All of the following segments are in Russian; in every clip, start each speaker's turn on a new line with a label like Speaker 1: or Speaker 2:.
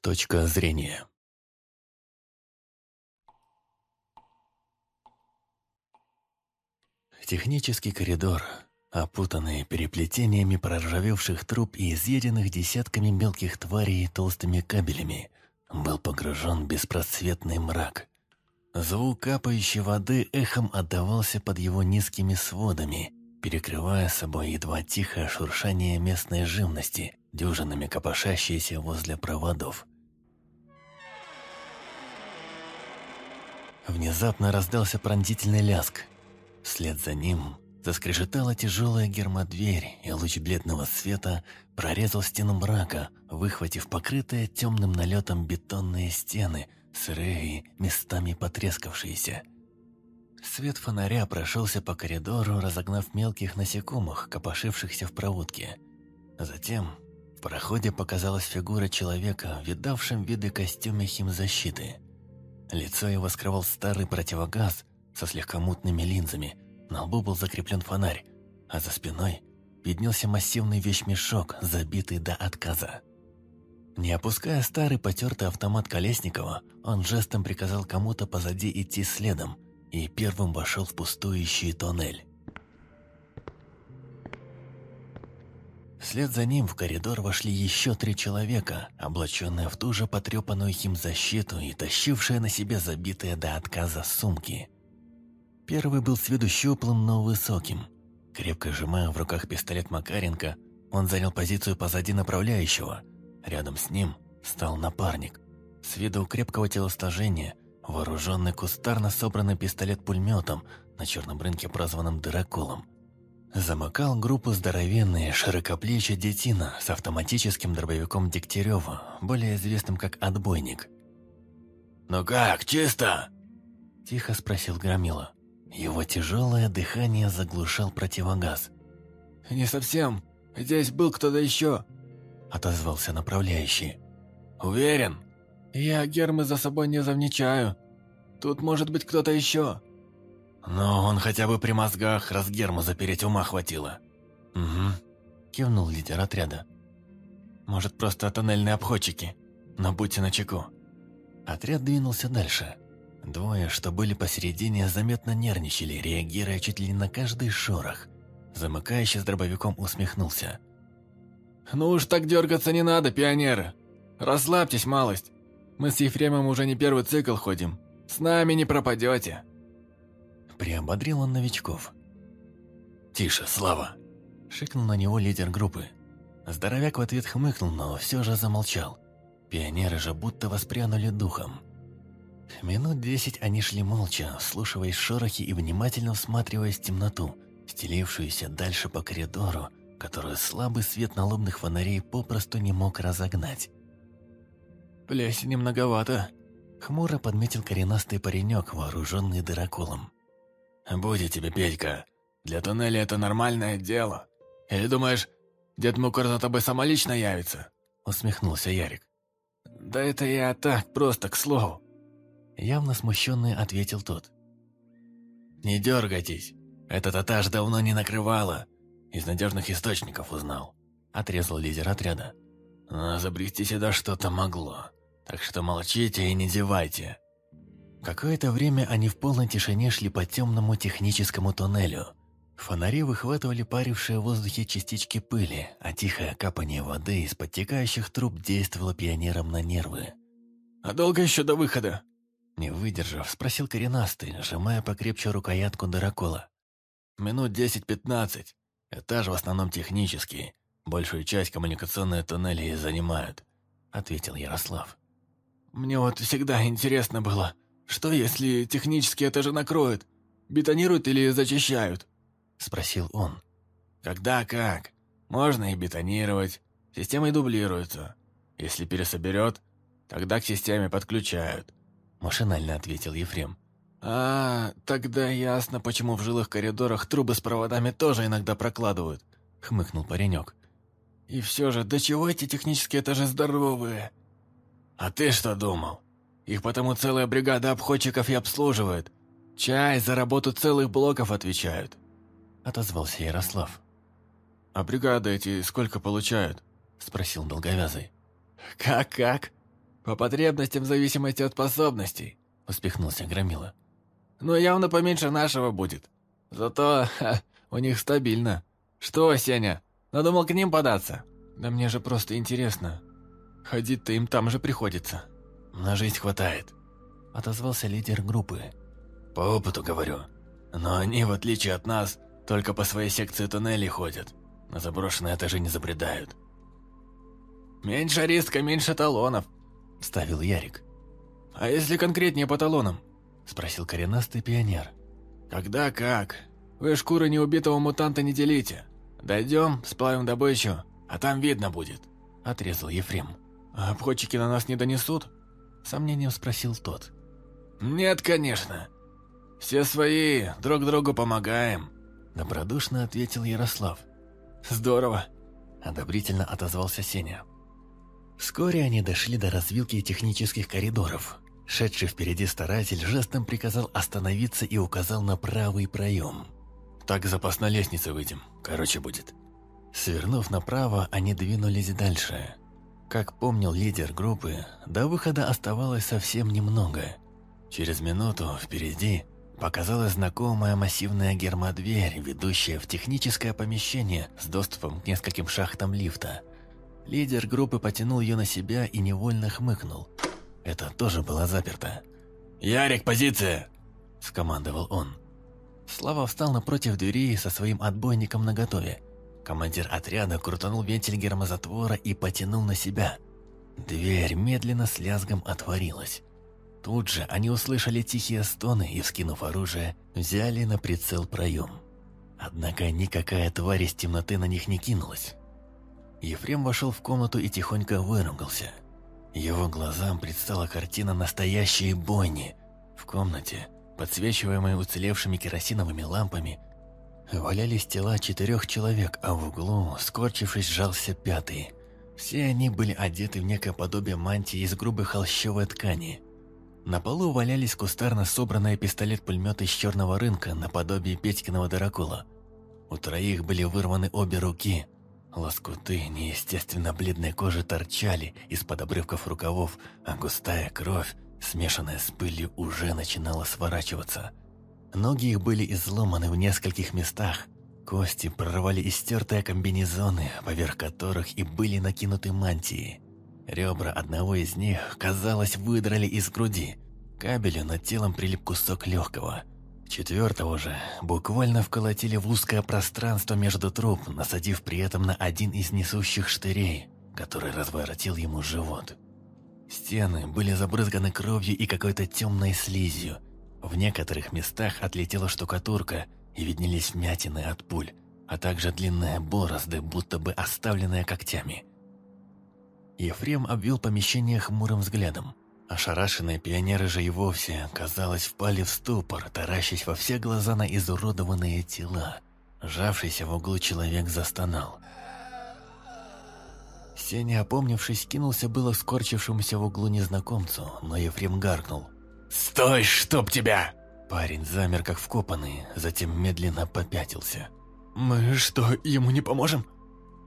Speaker 1: Точка зрения. Технический коридор, опутанный переплетениями проржавевших труб и изъеденных десятками мелких тварей толстыми кабелями, был погружен в беспросветный мрак. Звук капающей воды эхом отдавался под его низкими сводами, перекрывая собой едва тихое шуршание местной живности, дюжинами копошащиеся возле проводов. Внезапно раздался пронзительный ляск. Вслед за ним заскрежетала тяжелая гермодверь, и луч бледного света прорезал стену мрака, выхватив покрытые темным налетом бетонные стены, сырые и местами потрескавшиеся. Свет фонаря прошелся по коридору, разогнав мелких насекомых, копошившихся в проводке. Затем проходе показалась фигура человека, видавшим виды костюме химзащиты. Лицо его скрывал старый противогаз со слегка мутными линзами, на лбу был закреплен фонарь, а за спиной виднелся массивный вещмешок, забитый до отказа. Не опуская старый потертый автомат Колесникова, он жестом приказал кому-то позади идти следом и первым вошел в пустующий тоннель. Вслед за ним в коридор вошли еще три человека, облаченные в ту же потрепанную химзащиту и тащившие на себе забитые до отказа сумки. Первый был с виду щуплым, но высоким. Крепко сжимая в руках пистолет Макаренко, он занял позицию позади направляющего. Рядом с ним стал напарник. С виду крепкого телосложения, вооруженный кустарно собранный пистолет пулеметом, на черном рынке прозванным «Дыроколом», Замыкал группу здоровенный, широкоплечий детина с автоматическим дробовиком Дегтярева, более известным как «Отбойник».
Speaker 2: «Ну как, чисто?»
Speaker 1: – тихо спросил Громила. Его тяжелое дыхание заглушал противогаз.
Speaker 2: «Не совсем. Здесь был кто-то еще», –
Speaker 1: отозвался направляющий.
Speaker 2: «Уверен?» «Я гермы за собой не замечаю. Тут может быть кто-то еще».
Speaker 1: «Но он хотя бы при мозгах раз герма запереть ума хватило».
Speaker 2: «Угу», –
Speaker 1: кивнул лидер отряда. «Может, просто тоннельные обходчики, но будьте начеку». Отряд двинулся дальше. Двое, что были посередине, заметно нервничали, реагируя чуть ли на каждый шорох. Замыкающий с дробовиком усмехнулся.
Speaker 2: «Ну уж так дергаться не надо, пионеры! Расслабьтесь малость! Мы с Ефремом уже не первый цикл ходим. С нами не пропадете!»
Speaker 1: приободрил он новичков.
Speaker 2: «Тише, Слава!»
Speaker 1: – шикнул на него лидер группы. Здоровяк в ответ хмыкнул, но все же замолчал. Пионеры же будто воспрянули духом. Минут десять они шли молча, вслушиваясь шорохи и внимательно всматриваясь в темноту, стелившуюся дальше по коридору, которую слабый свет налобных фонарей попросту не мог разогнать.
Speaker 2: «Плесени многовато», —
Speaker 1: хмуро подметил коренастый паренек, вооруженный дыроколом.
Speaker 2: «Будет тебе, Петька. Для туннеля это нормальное дело. Или думаешь, дед Мукор за тобой самолично явится?»
Speaker 1: Усмехнулся Ярик.
Speaker 2: «Да это я так, просто к слову».
Speaker 1: Явно смущенный ответил тот.
Speaker 2: «Не дергайтесь. Этот этаж давно не накрывало. Из надежных источников узнал», – отрезал лидер отряда. «Но забрести сюда что-то могло. Так что молчите и не зевайте.
Speaker 1: Какое-то время они в полной тишине шли по темному техническому туннелю. Фонари выхватывали парившие в воздухе частички пыли, а тихое капание воды из подтекающих труб действовало пионерам на нервы.
Speaker 2: «А долго еще до выхода?»
Speaker 1: Не выдержав, спросил коренастый, сжимая покрепче рукоятку дырокола.
Speaker 2: «Минут десять-пятнадцать. Этаж в основном технический. Большую часть коммуникационные туннели и занимают», — ответил Ярослав. «Мне вот всегда интересно было», «Что, если технически это же накроют, Бетонируют или зачищают?» — спросил он. «Когда как. Можно и бетонировать. Системы дублируются. Если пересоберет, тогда к системе подключают», —
Speaker 1: машинально ответил Ефрем.
Speaker 2: «А, тогда ясно, почему в жилых коридорах трубы с проводами тоже иногда прокладывают», — хмыкнул паренек. «И все же, до чего эти технические этажи здоровые?» «А ты что думал?» Их потому целая бригада обходчиков и обслуживает. Чай за работу целых блоков отвечают», – отозвался Ярослав. «А бригады эти сколько получают?» – спросил долговязый. «Как-как? По потребностям в зависимости от способностей», – успехнулся Громила. «Но явно поменьше нашего будет. Зато ха, у них стабильно. Что, Сеня, надумал к ним податься?» «Да мне же просто интересно. Ходить-то им там же приходится».
Speaker 1: На жизнь хватает», — отозвался лидер группы. «По опыту говорю. Но они, в отличие от нас, только по своей секции туннелей ходят. На заброшенные этажи не забредают».
Speaker 2: «Меньше риска, меньше талонов», — вставил Ярик. «А если конкретнее по талонам?» — спросил коренастый пионер. «Когда как? Вы шкуры неубитого мутанта не делите. Дойдем, сплавим добычу, а там видно будет», — отрезал Ефрем. «А обходчики на нас не донесут?» — сомнением спросил тот. «Нет, конечно. Все свои, друг другу помогаем», — добродушно ответил Ярослав. «Здорово», — одобрительно отозвался Сеня.
Speaker 1: Вскоре они дошли до развилки технических коридоров. Шедший впереди старатель жестом приказал остановиться и указал на правый проем.
Speaker 2: «Так запас на лестнице выйдем. Короче будет».
Speaker 1: Свернув направо, они двинулись дальше. Как помнил лидер группы, до выхода оставалось совсем немного. Через минуту впереди показалась знакомая массивная гермодверь, ведущая в техническое помещение с доступом к нескольким шахтам лифта. Лидер группы потянул ее на себя и невольно хмыкнул. Это тоже было заперто.
Speaker 2: «Ярик, позиция!»
Speaker 1: – скомандовал он. Слава встал напротив двери со своим отбойником наготове. Командир отряда крутанул вентиль гермозатвора и потянул на себя. Дверь медленно с лязгом отворилась. Тут же они услышали тихие стоны и, вскинув оружие, взяли на прицел проем. Однако никакая тварь из темноты на них не кинулась. Ефрем вошел в комнату и тихонько выругался. Его глазам предстала картина настоящей бойни. В комнате, подсвечиваемой уцелевшими керосиновыми лампами, Валялись тела четырех человек, а в углу, скорчившись, сжался пятый. Все они были одеты в некое подобие мантии из грубой холщовой ткани. На полу валялись кустарно собранные пистолет-пулеметы из черного рынка, наподобие Петькиного дырокола. У троих были вырваны обе руки. Лоскуты неестественно бледной кожи торчали из-под обрывков рукавов, а густая кровь, смешанная с пылью, уже начинала сворачиваться – Ноги их были изломаны в нескольких местах. Кости прорвали истертые комбинезоны, поверх которых и были накинуты мантии. Ребра одного из них, казалось, выдрали из груди. Кабелю над телом прилип кусок легкого. Четвертого же буквально вколотили в узкое пространство между труп, насадив при этом на один из несущих штырей, который разворотил ему живот. Стены были забрызганы кровью и какой-то темной слизью – в некоторых местах отлетела штукатурка и виднелись мятины от пуль, а также длинные борозды, будто бы оставленные когтями. Ефрем обвел помещение хмурым взглядом. Ошарашенные пионеры же и вовсе, казалось, впали в ступор, таращась во все глаза на изуродованные тела. Жавшийся в углу человек застонал. Сеня, опомнившись, кинулся было скорчившемуся в углу незнакомцу, но Ефрем гаркнул.
Speaker 2: «Стой, чтоб тебя!»
Speaker 1: Парень замер как вкопанный, затем медленно попятился.
Speaker 2: «Мы что, ему не поможем?»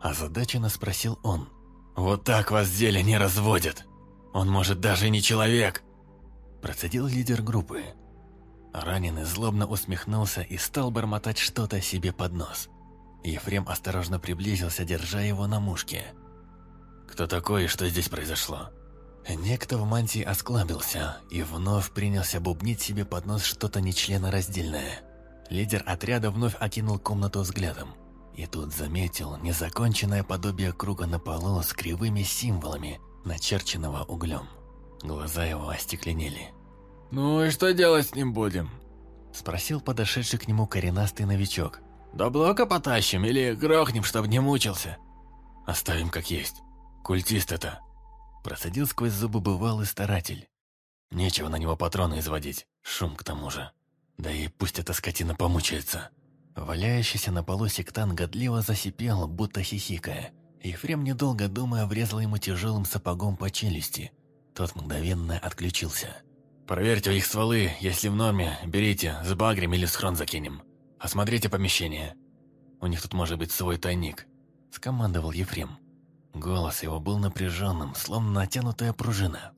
Speaker 1: Озадаченно спросил он.
Speaker 2: «Вот так вас деле не разводят! Он, может, даже не человек!»
Speaker 1: Процедил лидер группы. Раненый злобно усмехнулся и стал бормотать что-то себе под нос. Ефрем осторожно приблизился, держа его на мушке.
Speaker 2: «Кто такой и что здесь произошло?»
Speaker 1: Некто в мантии осклабился и вновь принялся бубнить себе под нос что-то нечленораздельное. Лидер отряда вновь окинул комнату взглядом. И тут заметил незаконченное подобие круга на полу с кривыми символами, начерченного углем. Глаза его остекленели.
Speaker 2: «Ну и что делать с ним будем?»
Speaker 1: Спросил подошедший к нему коренастый новичок.
Speaker 2: «До блока потащим или грохнем, чтобы не мучился?»
Speaker 1: «Оставим как есть. Культист это. Процедил сквозь зубы бывалый старатель. Нечего на него патроны изводить, шум к тому же. Да и пусть эта скотина помучается. Валяющийся на полу сектан годливо засипел, будто хихикая. Ефрем, недолго думая, врезал ему тяжелым сапогом по челюсти. Тот мгновенно отключился.
Speaker 2: «Проверьте их стволы, если в норме, берите, с багрем или в схрон закинем. Осмотрите помещение. У них тут может быть свой тайник», – скомандовал Ефрем.
Speaker 1: Голос его был напряженным, словно натянутая пружина.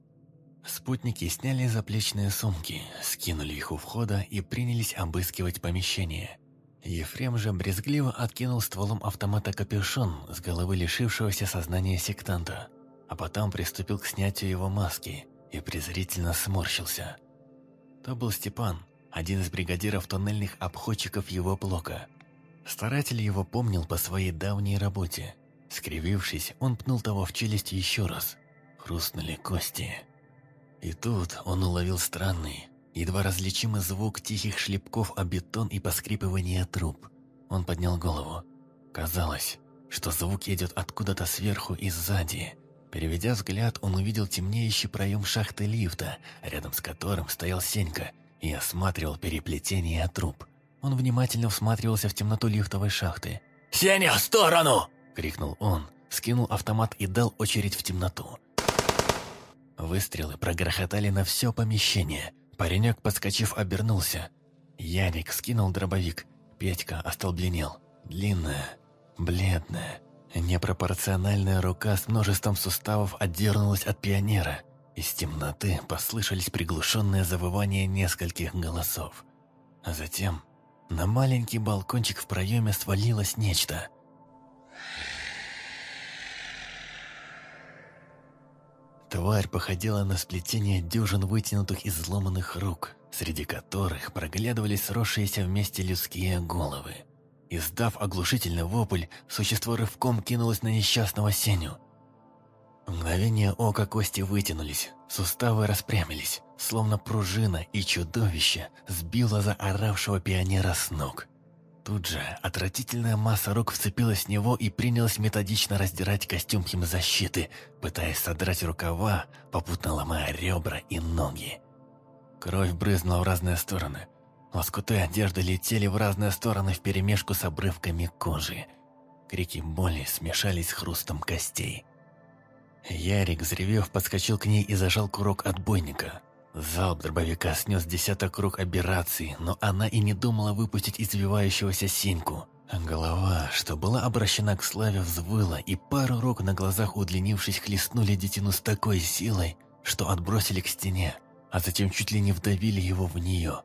Speaker 1: Спутники сняли заплечные сумки, скинули их у входа и принялись обыскивать помещение. Ефрем же брезгливо откинул стволом автомата капюшон с головы лишившегося сознания сектанта, а потом приступил к снятию его маски и презрительно сморщился. То был Степан, один из бригадиров тоннельных обходчиков его блока. Старатель его помнил по своей давней работе – Скривившись, он пнул того в челюсть еще раз. Хрустнули кости. И тут он уловил странный, едва различимый звук тихих шлепков о бетон и поскрипывания труб. Он поднял голову. Казалось, что звук идет откуда-то сверху и сзади. Переведя взгляд, он увидел темнеющий проем шахты лифта, рядом с которым стоял Сенька и осматривал переплетение труб. Он внимательно всматривался в темноту лифтовой шахты.
Speaker 2: «Сеня, в сторону!»
Speaker 1: крикнул он, скинул автомат и дал очередь в темноту. Выстрелы прогрохотали на все помещение. Паренек, подскочив, обернулся. Ярик скинул дробовик. Петька остолбленел. Длинная, бледная, непропорциональная рука с множеством суставов отдернулась от пионера. Из темноты послышались приглушенные завывания нескольких голосов. А затем на маленький балкончик в проеме свалилось нечто – Тварь походила на сплетение дюжин вытянутых и сломанных рук, среди которых проглядывались сросшиеся вместе людские головы. Издав оглушительный вопль, существо рывком кинулось на несчастного Сеню. В мгновение ока кости вытянулись, суставы распрямились, словно пружина, и чудовище сбило заоравшего пионера с ног. Тут же отвратительная масса рук вцепилась в него и принялась методично раздирать костюм химзащиты, пытаясь содрать рукава, попутно ломая ребра и ноги. Кровь брызнула в разные стороны. Лоскуты одежды летели в разные стороны вперемешку с обрывками кожи. Крики боли смешались с хрустом костей. Ярик, взревев, подскочил к ней и зажал курок отбойника. Залп дробовика снес десяток рук операции, но она и не думала выпустить извивающегося синьку. Голова, что была обращена к Славе, взвыла, и пару рук на глазах удлинившись хлестнули детину с такой силой, что отбросили к стене, а затем чуть ли не вдавили его в нее.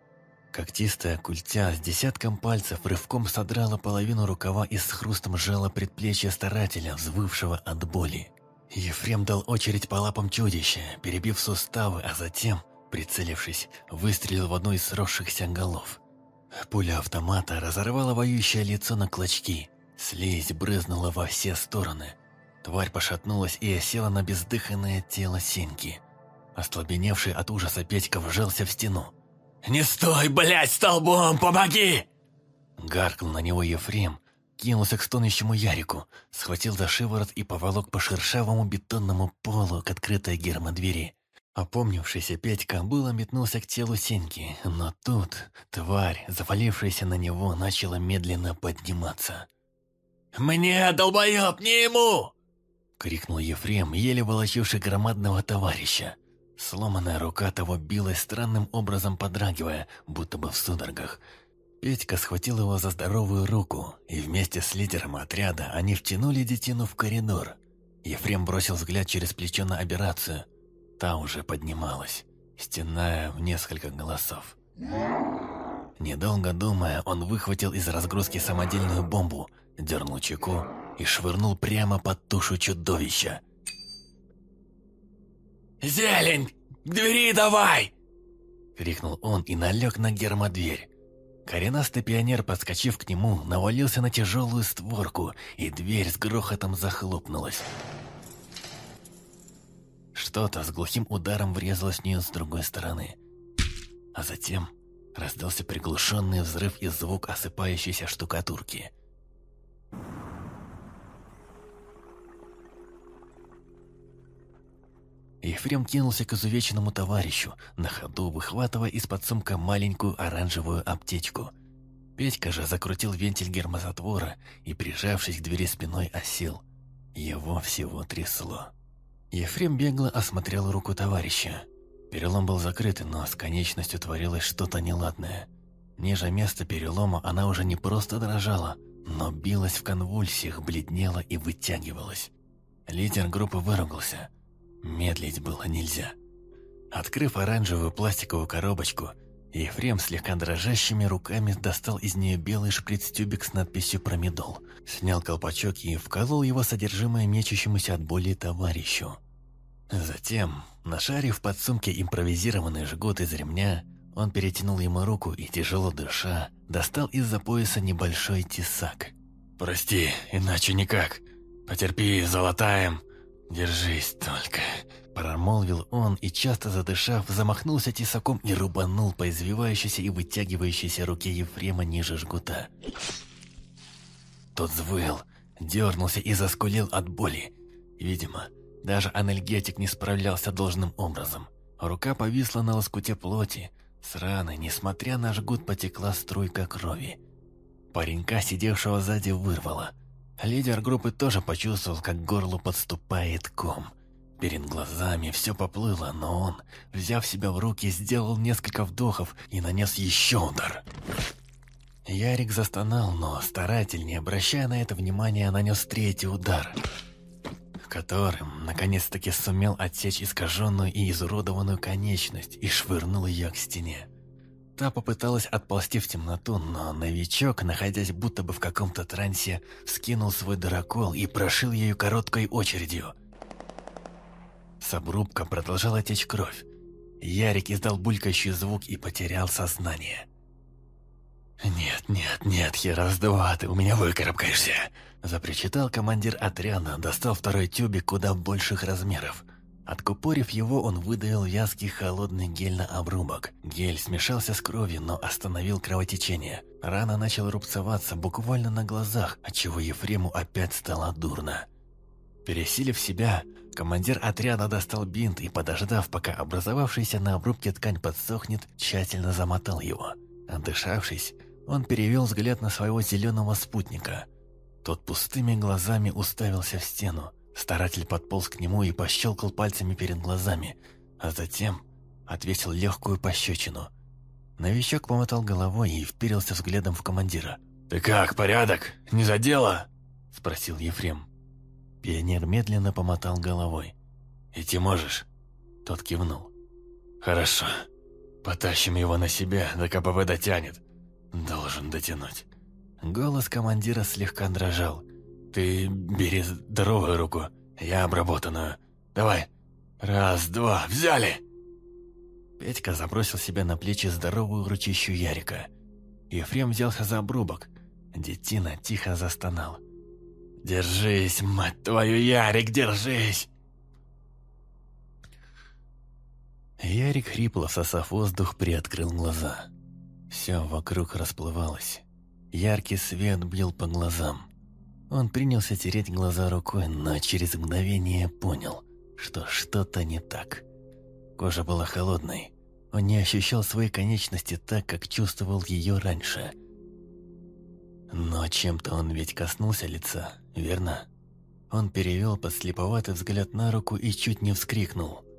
Speaker 1: Когтистая культя с десятком пальцев рывком содрала половину рукава и с хрустом сжала предплечье старателя, взвывшего от боли. Ефрем дал очередь по лапам чудища, перебив суставы, а затем Прицелившись, выстрелил в одну из сросшихся голов. Пуля автомата разорвала воюющее лицо на клочки. Слизь брызнула во все стороны. Тварь пошатнулась и осела на бездыханное тело Синьки. Ослабеневший от ужаса Петька вжался в стену.
Speaker 2: «Не стой, блядь, столбом! Помоги!»
Speaker 1: Гаркнул на него Ефрем, кинулся к стонущему Ярику, схватил за шиворот и поволок по шершавому бетонному полу к открытой гермодвери. Опомнившийся Петька было метнулся к телу Сеньки, но тут тварь, завалившаяся на него, начала медленно подниматься.
Speaker 2: «Мне, долбоеб, не ему!»
Speaker 1: — крикнул Ефрем, еле волочивший громадного товарища. Сломанная рука того билась странным образом подрагивая, будто бы в судорогах. Петька схватил его за здоровую руку, и вместе с лидером отряда они втянули детину в коридор. Ефрем бросил взгляд через плечо на операцию та уже поднималась, стеная в несколько голосов. Недолго думая, он выхватил из разгрузки самодельную бомбу, дернул чеку и швырнул прямо под тушу чудовища.
Speaker 2: «Зелень! К двери давай!»
Speaker 1: — крикнул он и налег на гермодверь. Коренастый пионер, подскочив к нему, навалился на тяжелую створку, и дверь с грохотом захлопнулась. Что-то с глухим ударом врезалось в нее с другой стороны. А затем раздался приглушенный взрыв и звук осыпающейся штукатурки. Ефрем кинулся к изувеченному товарищу, на ходу выхватывая из-под сумка маленькую оранжевую аптечку. Петька же закрутил вентиль гермозатвора и, прижавшись к двери спиной, осел. Его всего трясло. Ефрем бегло осмотрел руку товарища. Перелом был закрыт, но с конечностью творилось что-то неладное. Ниже места перелома она уже не просто дрожала, но билась в конвульсиях, бледнела и вытягивалась. Лидер группы выругался. Медлить было нельзя. Открыв оранжевую пластиковую коробочку, Ефрем слегка дрожащими руками достал из нее белый шприц-тюбик с надписью «Промедол», снял колпачок и вколол его содержимое мечущемуся от боли товарищу. Затем, нашарив под сумке импровизированный жгут из ремня, он перетянул ему руку и, тяжело дыша, достал из-за пояса небольшой тесак.
Speaker 2: «Прости, иначе никак. Потерпи, золотаем. Держись только».
Speaker 1: Промолвил он и, часто задышав, замахнулся тесаком и рубанул по извивающейся и вытягивающейся руке Ефрема ниже жгута. Тот взвыл, дернулся и заскулил от боли. Видимо, даже анальгетик не справлялся должным образом. Рука повисла на лоскуте плоти. С раны, несмотря на жгут, потекла струйка крови. Паренька, сидевшего сзади, вырвало. Лидер группы тоже почувствовал, как горло подступает ком. Перед глазами все поплыло, но он, взяв себя в руки, сделал несколько вдохов и нанес еще удар. Ярик застонал, но старательнее, обращая на это внимание, нанес третий удар – которым наконец-таки сумел отсечь искаженную и изуродованную конечность и швырнул ее к стене. Та попыталась отползти в темноту, но новичок, находясь будто бы в каком-то трансе, скинул свой дырокол и прошил ею короткой очередью. С обрубка продолжала течь кровь. Ярик издал булькающий звук и потерял сознание. «Нет, нет, нет, раз-два, ты у меня выкарабкаешься!» Запричитал командир отряда, достал второй тюбик куда больших размеров. Откупорив его, он выдавил вязкий холодный гель на обрубок. Гель смешался с кровью, но остановил кровотечение. Рана начала рубцеваться буквально на глазах, отчего Ефрему опять стало дурно. Пересилив себя, командир отряда достал бинт и, подождав, пока образовавшаяся на обрубке ткань подсохнет, тщательно замотал его. Отдышавшись, он перевел взгляд на своего зеленого спутника. Тот пустыми глазами уставился в стену. Старатель подполз к нему и пощелкал пальцами перед глазами, а затем отвесил легкую пощечину. Новичок помотал головой и вперился взглядом в командира.
Speaker 2: «Ты как, порядок? Не за дело?»
Speaker 1: – спросил Ефрем. Пионер медленно помотал головой.
Speaker 2: «Идти можешь?»
Speaker 1: Тот кивнул.
Speaker 2: «Хорошо». «Потащим его на себя, до КПВ дотянет». «Должен дотянуть».
Speaker 1: Голос командира слегка дрожал.
Speaker 2: «Ты бери здоровую руку, я обработанную. Давай. Раз, два, взяли!»
Speaker 1: Петька забросил себе на плечи здоровую ручищу Ярика. Ефрем взялся за обрубок. Детина тихо застонал.
Speaker 2: «Держись, мать твою, Ярик, держись!»
Speaker 1: Ярик хрипло, сосав воздух, приоткрыл глаза. Все вокруг расплывалось. Яркий свет бил по глазам. Он принялся тереть глаза рукой, но через мгновение понял, что что-то не так. Кожа была холодной. Он не ощущал свои конечности так, как чувствовал ее раньше. Но чем-то он ведь коснулся лица, верно? Он перевел подслеповатый взгляд на руку и чуть не вскрикнул –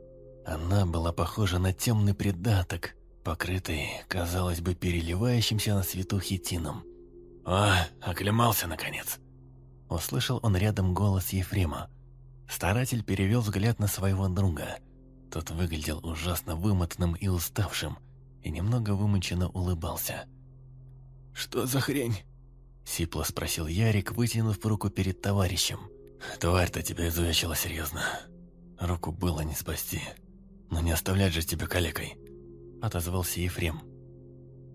Speaker 1: она была похожа на темный предаток, покрытый, казалось бы, переливающимся на свету хитином.
Speaker 2: «А, оклемался, наконец!»
Speaker 1: Услышал он рядом голос Ефрема. Старатель перевел взгляд на своего друга. Тот выглядел ужасно вымотанным и уставшим, и немного вымученно улыбался.
Speaker 2: «Что за хрень?»
Speaker 1: Сипло спросил Ярик, вытянув руку перед товарищем. «Тварь-то тебя изувечила серьезно. Руку было не спасти». «Но не оставлять же тебя калекой!» – отозвался Ефрем.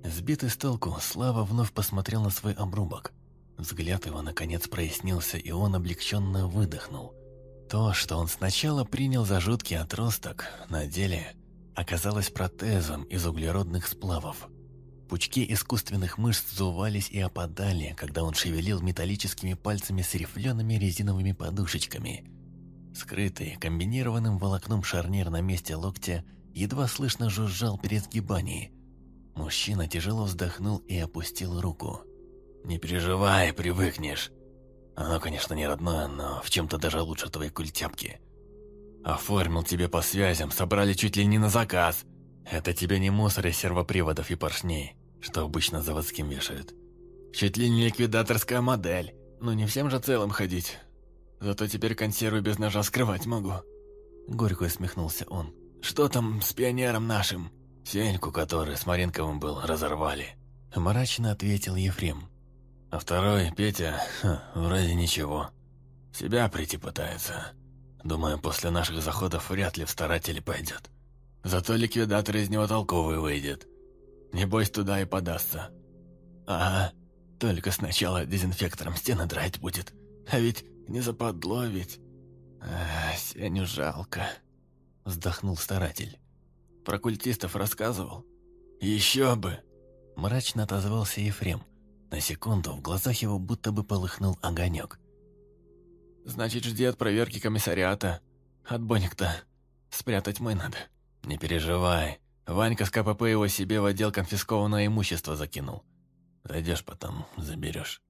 Speaker 1: Сбитый с толку, Слава вновь посмотрел на свой обрубок. Взгляд его наконец прояснился, и он облегченно выдохнул. То, что он сначала принял за жуткий отросток, на деле оказалось протезом из углеродных сплавов. Пучки искусственных мышц сдувались и опадали, когда он шевелил металлическими пальцами с рифлеными резиновыми подушечками – Скрытый, комбинированным волокном шарнир на месте локтя, едва слышно жужжал при сгибании. Мужчина тяжело вздохнул и опустил руку.
Speaker 2: «Не переживай, привыкнешь. Оно, конечно, не родное, но в чем-то даже лучше твоей культяпки. Оформил тебе по связям, собрали чуть ли не на заказ. Это тебе не мусор из сервоприводов и поршней, что обычно заводским вешают. Чуть ли не ликвидаторская модель. Ну не всем же целым ходить». Зато теперь консервы без ножа скрывать могу».
Speaker 1: Горько усмехнулся он.
Speaker 2: «Что там с пионером нашим? Сеньку, который с Маринковым был, разорвали». Мрачно ответил Ефрем. «А второй, Петя, ха, вроде ничего. Себя прийти пытается. Думаю, после наших заходов вряд ли в старатели пойдет. Зато ликвидатор из него толковый выйдет. Небось, туда и подастся». «Ага, только сначала дезинфектором стены драть будет. А ведь не западло ведь. А, Сеню жалко», — вздохнул старатель. «Про культистов рассказывал?» «Еще бы!» — мрачно отозвался Ефрем. На секунду в глазах его будто бы полыхнул огонек. «Значит, жди от проверки комиссариата. От Боник-то спрятать мы надо». «Не переживай. Ванька с КПП его себе в отдел конфискованное имущество закинул. Зайдешь потом, заберешь».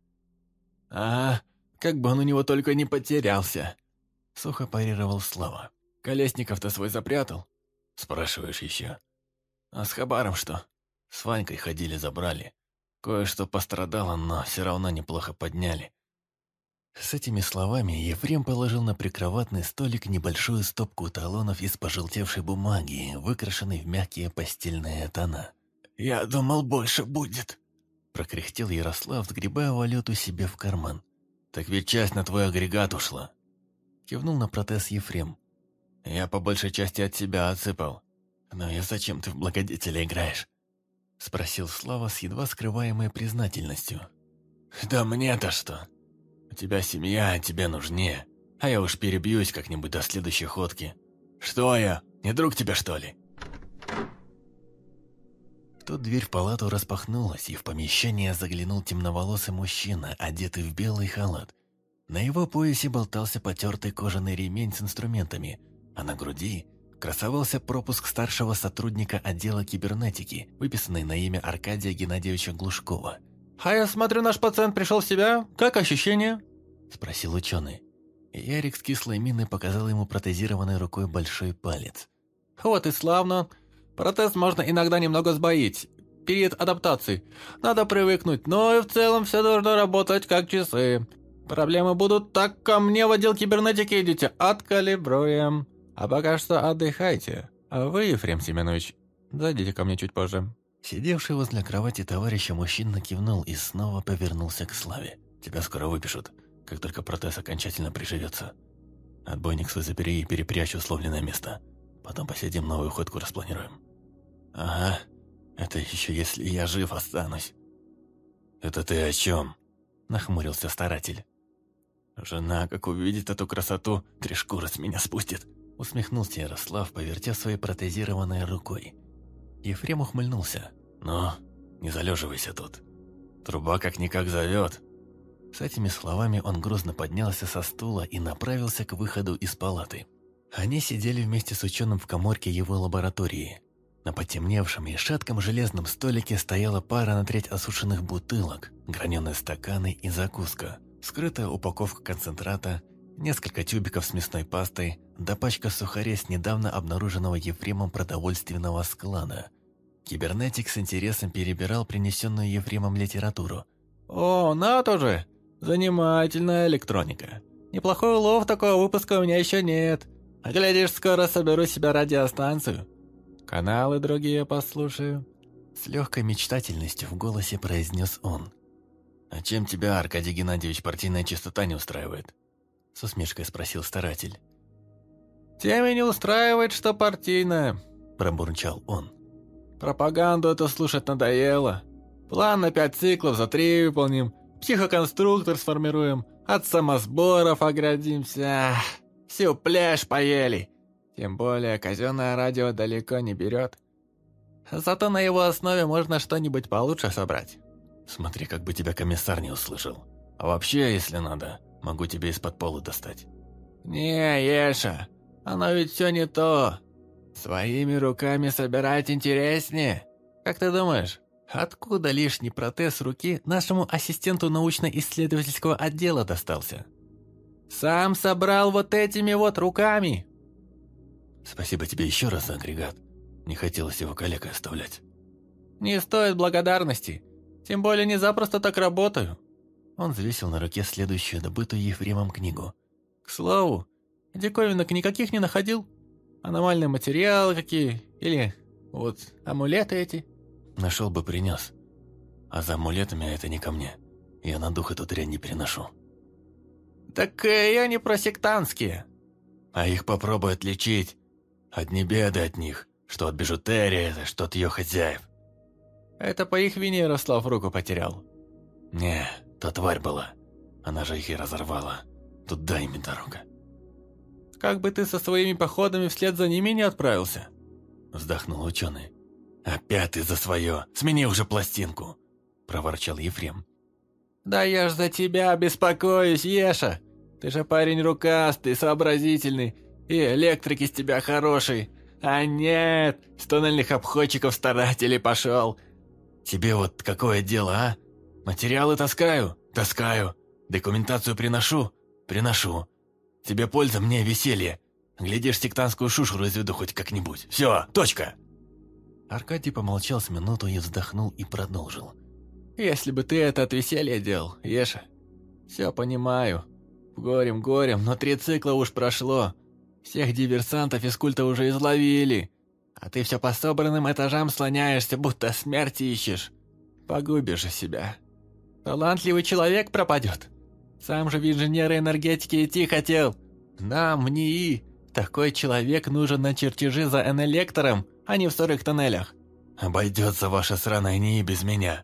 Speaker 2: «Ага, -а, как бы он у него только не потерялся!» Сухо парировал Слава. «Колесников-то свой запрятал?» «Спрашиваешь еще?» «А с Хабаром что?» «С Ванькой ходили-забрали. Кое-что пострадало, но все равно неплохо подняли». С этими словами Ефрем положил на прикроватный столик небольшую стопку талонов из пожелтевшей бумаги, выкрашенной в мягкие постельные тона. «Я думал, больше будет!» – прокряхтел Ярослав, сгребая валюту себе в карман. «Так ведь часть на твой агрегат ушла», — кивнул на протез Ефрем. «Я по большей части от себя отсыпал. Но я зачем ты в благодетеля играешь?» — спросил Слава с едва скрываемой признательностью. «Да мне-то что? У тебя семья, тебе нужнее. А я уж перебьюсь как-нибудь до следующей ходки. Что я, не друг тебя, что ли?» тут дверь в палату распахнулась, и в помещение заглянул темноволосый мужчина, одетый в белый халат. На его поясе болтался потертый кожаный ремень с инструментами, а на груди красовался пропуск старшего сотрудника отдела кибернетики, выписанный на имя Аркадия Геннадьевича Глушкова. «А я смотрю, наш пациент пришел в себя. Как ощущения?» – спросил ученый. Ярик с кислой миной показал ему протезированной рукой большой палец. «Вот и славно. Протез можно иногда немного сбоить, перед адаптацией, Надо привыкнуть, но и в целом все должно работать как часы. Проблемы будут, так ко мне в отдел кибернетики идите, откалибруем. А пока что отдыхайте. А вы, Ефрем Семенович, зайдите ко мне чуть позже». Сидевший возле кровати товарища мужчина кивнул и снова повернулся к Славе. «Тебя скоро выпишут, как только протез окончательно приживется. Отбойник свой забери и перепрячь условленное место. Потом посидим, новую ходку распланируем». «Ага, это еще если я жив останусь». «Это ты о чем?» – нахмурился старатель. «Жена, как увидит эту красоту, три шкуры с меня спустит!» Усмехнулся Ярослав, повертя своей протезированной рукой. Ефрем ухмыльнулся. «Ну, не залеживайся тут. Труба как-никак зовет!» С этими словами он грозно поднялся со стула и направился к выходу из палаты. Они сидели вместе с ученым в коморке его лаборатории. На потемневшем и шатком железном столике стояла пара на треть осушенных бутылок, граненые стаканы и закуска, скрытая упаковка концентрата, несколько тюбиков с мясной пастой, да пачка сухарей с недавно обнаруженного Ефремом продовольственного склада. Кибернетик с интересом перебирал принесенную Ефремом литературу. «О, надо же! Занимательная электроника. Неплохой улов такого выпуска у меня еще нет. Глядишь, скоро соберу себе радиостанцию». Каналы другие послушаю». С легкой мечтательностью в голосе произнес он. «А чем тебя, Аркадий Геннадьевич, партийная чистота не устраивает?» С усмешкой спросил старатель. Теме не устраивает, что партийная», – пробурчал он. «Пропаганду это слушать надоело. План на пять циклов за три выполним, психоконструктор сформируем, от самосборов оградимся. Всю пляж поели, тем более казенное радио далеко не берет. Зато на его основе можно что-нибудь получше собрать. Смотри, как бы тебя комиссар не услышал. А вообще, если надо, могу тебе из-под пола достать. Не, Еша, оно ведь все не то. Своими руками собирать интереснее. Как ты думаешь, откуда лишний протез руки нашему ассистенту научно-исследовательского отдела достался? Сам собрал вот этими вот руками. Спасибо тебе еще раз за агрегат. Не хотелось его коллегой оставлять. Не стоит благодарности. Тем более не запросто так работаю. Он взвесил на руке следующую добытую Ефремом книгу. К слову, диковинок никаких не находил. Аномальные материалы какие, или вот амулеты эти.
Speaker 1: Нашел бы, принес. А за амулетами это не ко мне. Я на дух эту дрянь не переношу.
Speaker 2: Так э, я не про сектантские.
Speaker 1: А их попробуй отличить. Одни беды от них, что от бижутерии что от ее хозяев.
Speaker 2: Это по их вине Ярослав руку потерял.
Speaker 1: Не, та тварь была. Она же их и разорвала. Туда ими дорога.
Speaker 2: Как бы ты со своими походами вслед за ними не отправился?
Speaker 1: Вздохнул ученый. Опять ты за свое. Смени уже пластинку. Проворчал Ефрем.
Speaker 2: Да я ж за тебя беспокоюсь, Еша. Ты же парень рукастый, сообразительный. И электрик из тебя хороший. А нет, с тоннельных обходчиков старателей пошел.
Speaker 1: Тебе вот какое дело, а? Материалы таскаю? Таскаю. Документацию приношу? Приношу. Тебе польза, мне веселье. Глядишь, сектантскую шушу разведу хоть как-нибудь. Все, точка!» Аркадий помолчал с минуту и вздохнул и продолжил.
Speaker 2: «Если бы ты это от веселья делал, Еша. Все понимаю. Горем-горем, но три цикла уж прошло. Всех диверсантов из культа уже изловили. А ты все по собранным этажам слоняешься, будто смерти ищешь. Погубишь себя. Талантливый человек пропадет. Сам же в инженеры энергетики идти хотел. Нам, в НИИ, такой человек нужен на чертежи за энелектором, а не в сырых тоннелях.
Speaker 1: Обойдется ваша сраная НИИ без меня.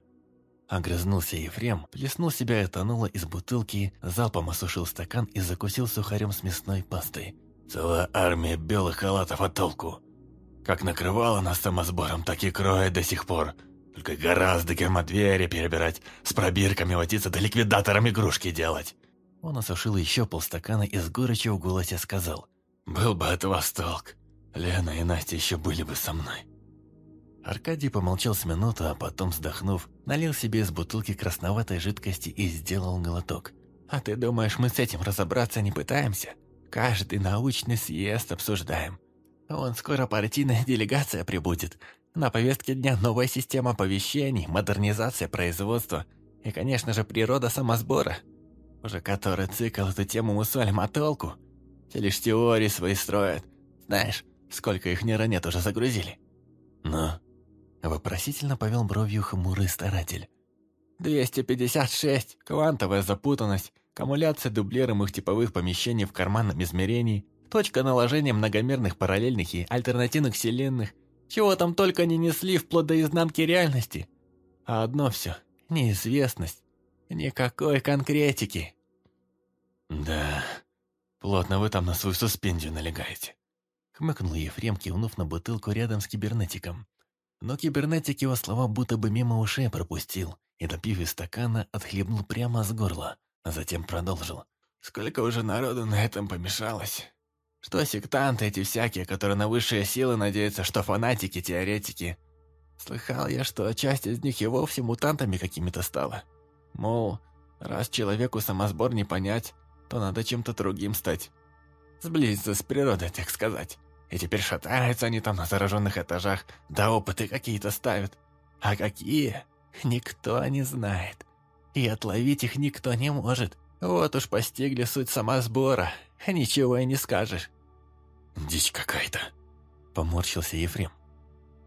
Speaker 1: Огрызнулся Ефрем, плеснул себя этанола из бутылки, залпом осушил стакан и закусил сухарем с мясной пастой. Целая армия белых халатов от толку. Как накрывала нас самосбором, так и кроет до сих пор. Только гораздо гермодвери перебирать, с пробирками водиться да ликвидатором игрушки делать. Он осушил еще полстакана и с горечью в голосе сказал. «Был бы от вас толк. Лена и Настя еще были бы со мной». Аркадий помолчал с минуту, а потом, вздохнув, налил себе из бутылки красноватой жидкости и сделал глоток.
Speaker 2: «А ты думаешь, мы с этим разобраться не пытаемся? Каждый научный съезд обсуждаем. Он скоро партийная делегация прибудет. На повестке дня новая система оповещений, модернизация производства и, конечно же, природа самосбора. Уже который цикл эту тему мусолим, мотолку. А Те лишь теории свои строят. Знаешь, сколько их нейронет уже загрузили.
Speaker 1: Но... Вопросительно повел бровью хмурый старатель.
Speaker 2: «256. Квантовая запутанность. Коммуляция дублером их типовых помещений в карманном измерении, точка наложения многомерных параллельных и альтернативных вселенных, чего там только не несли вплоть до изнанки реальности. А одно все – неизвестность. Никакой конкретики.
Speaker 1: «Да, плотно вы там на свою суспендию налегаете», – хмыкнул Ефрем, кивнув на бутылку рядом с кибернетиком. Но кибернетик его слова будто бы мимо ушей пропустил и, допив из стакана, отхлебнул прямо с горла а затем продолжил.
Speaker 2: «Сколько уже народу на этом помешалось? Что сектанты эти всякие, которые на высшие силы надеются, что фанатики, теоретики. Слыхал я, что часть из них и вовсе мутантами какими-то стала. Мол, раз человеку самосбор не понять, то надо чем-то другим стать. Сблизиться с природой, так сказать. И теперь шатаются они там на зараженных этажах, да опыты какие-то ставят. А какие? Никто не знает. И отловить их никто не может. Вот уж постигли суть сама сбора. Ничего и не скажешь.
Speaker 1: «Дичь какая-то», — поморщился Ефрем.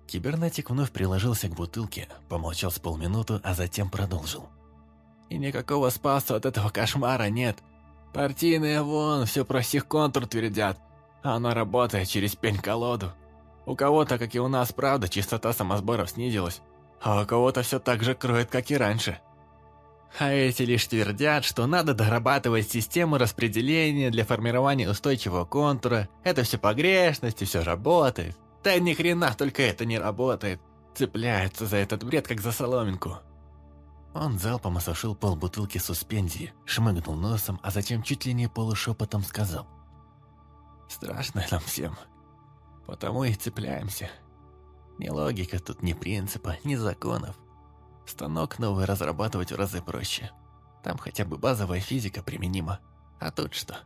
Speaker 1: Кибернетик вновь приложился к бутылке, помолчал с полминуту, а затем продолжил.
Speaker 2: «И никакого спаса от этого кошмара нет. Партийные вон все про сих контур твердят, а она работает через пень-колоду. У кого-то, как и у нас, правда, чистота самосборов снизилась, а у кого-то все так же кроет, как и раньше» а эти лишь твердят, что надо дорабатывать систему распределения для формирования устойчивого контура, это все погрешности, все работает. Да ни хрена только это не работает. Цепляется за этот бред, как за соломинку.
Speaker 1: Он залпом осушил полбутылки суспензии, шмыгнул носом, а затем чуть ли не полушепотом сказал.
Speaker 2: «Страшно нам всем. Потому и цепляемся. Ни логика тут, ни принципа, ни законов. Станок новый разрабатывать в разы проще. Там хотя бы базовая физика применима. А тут что?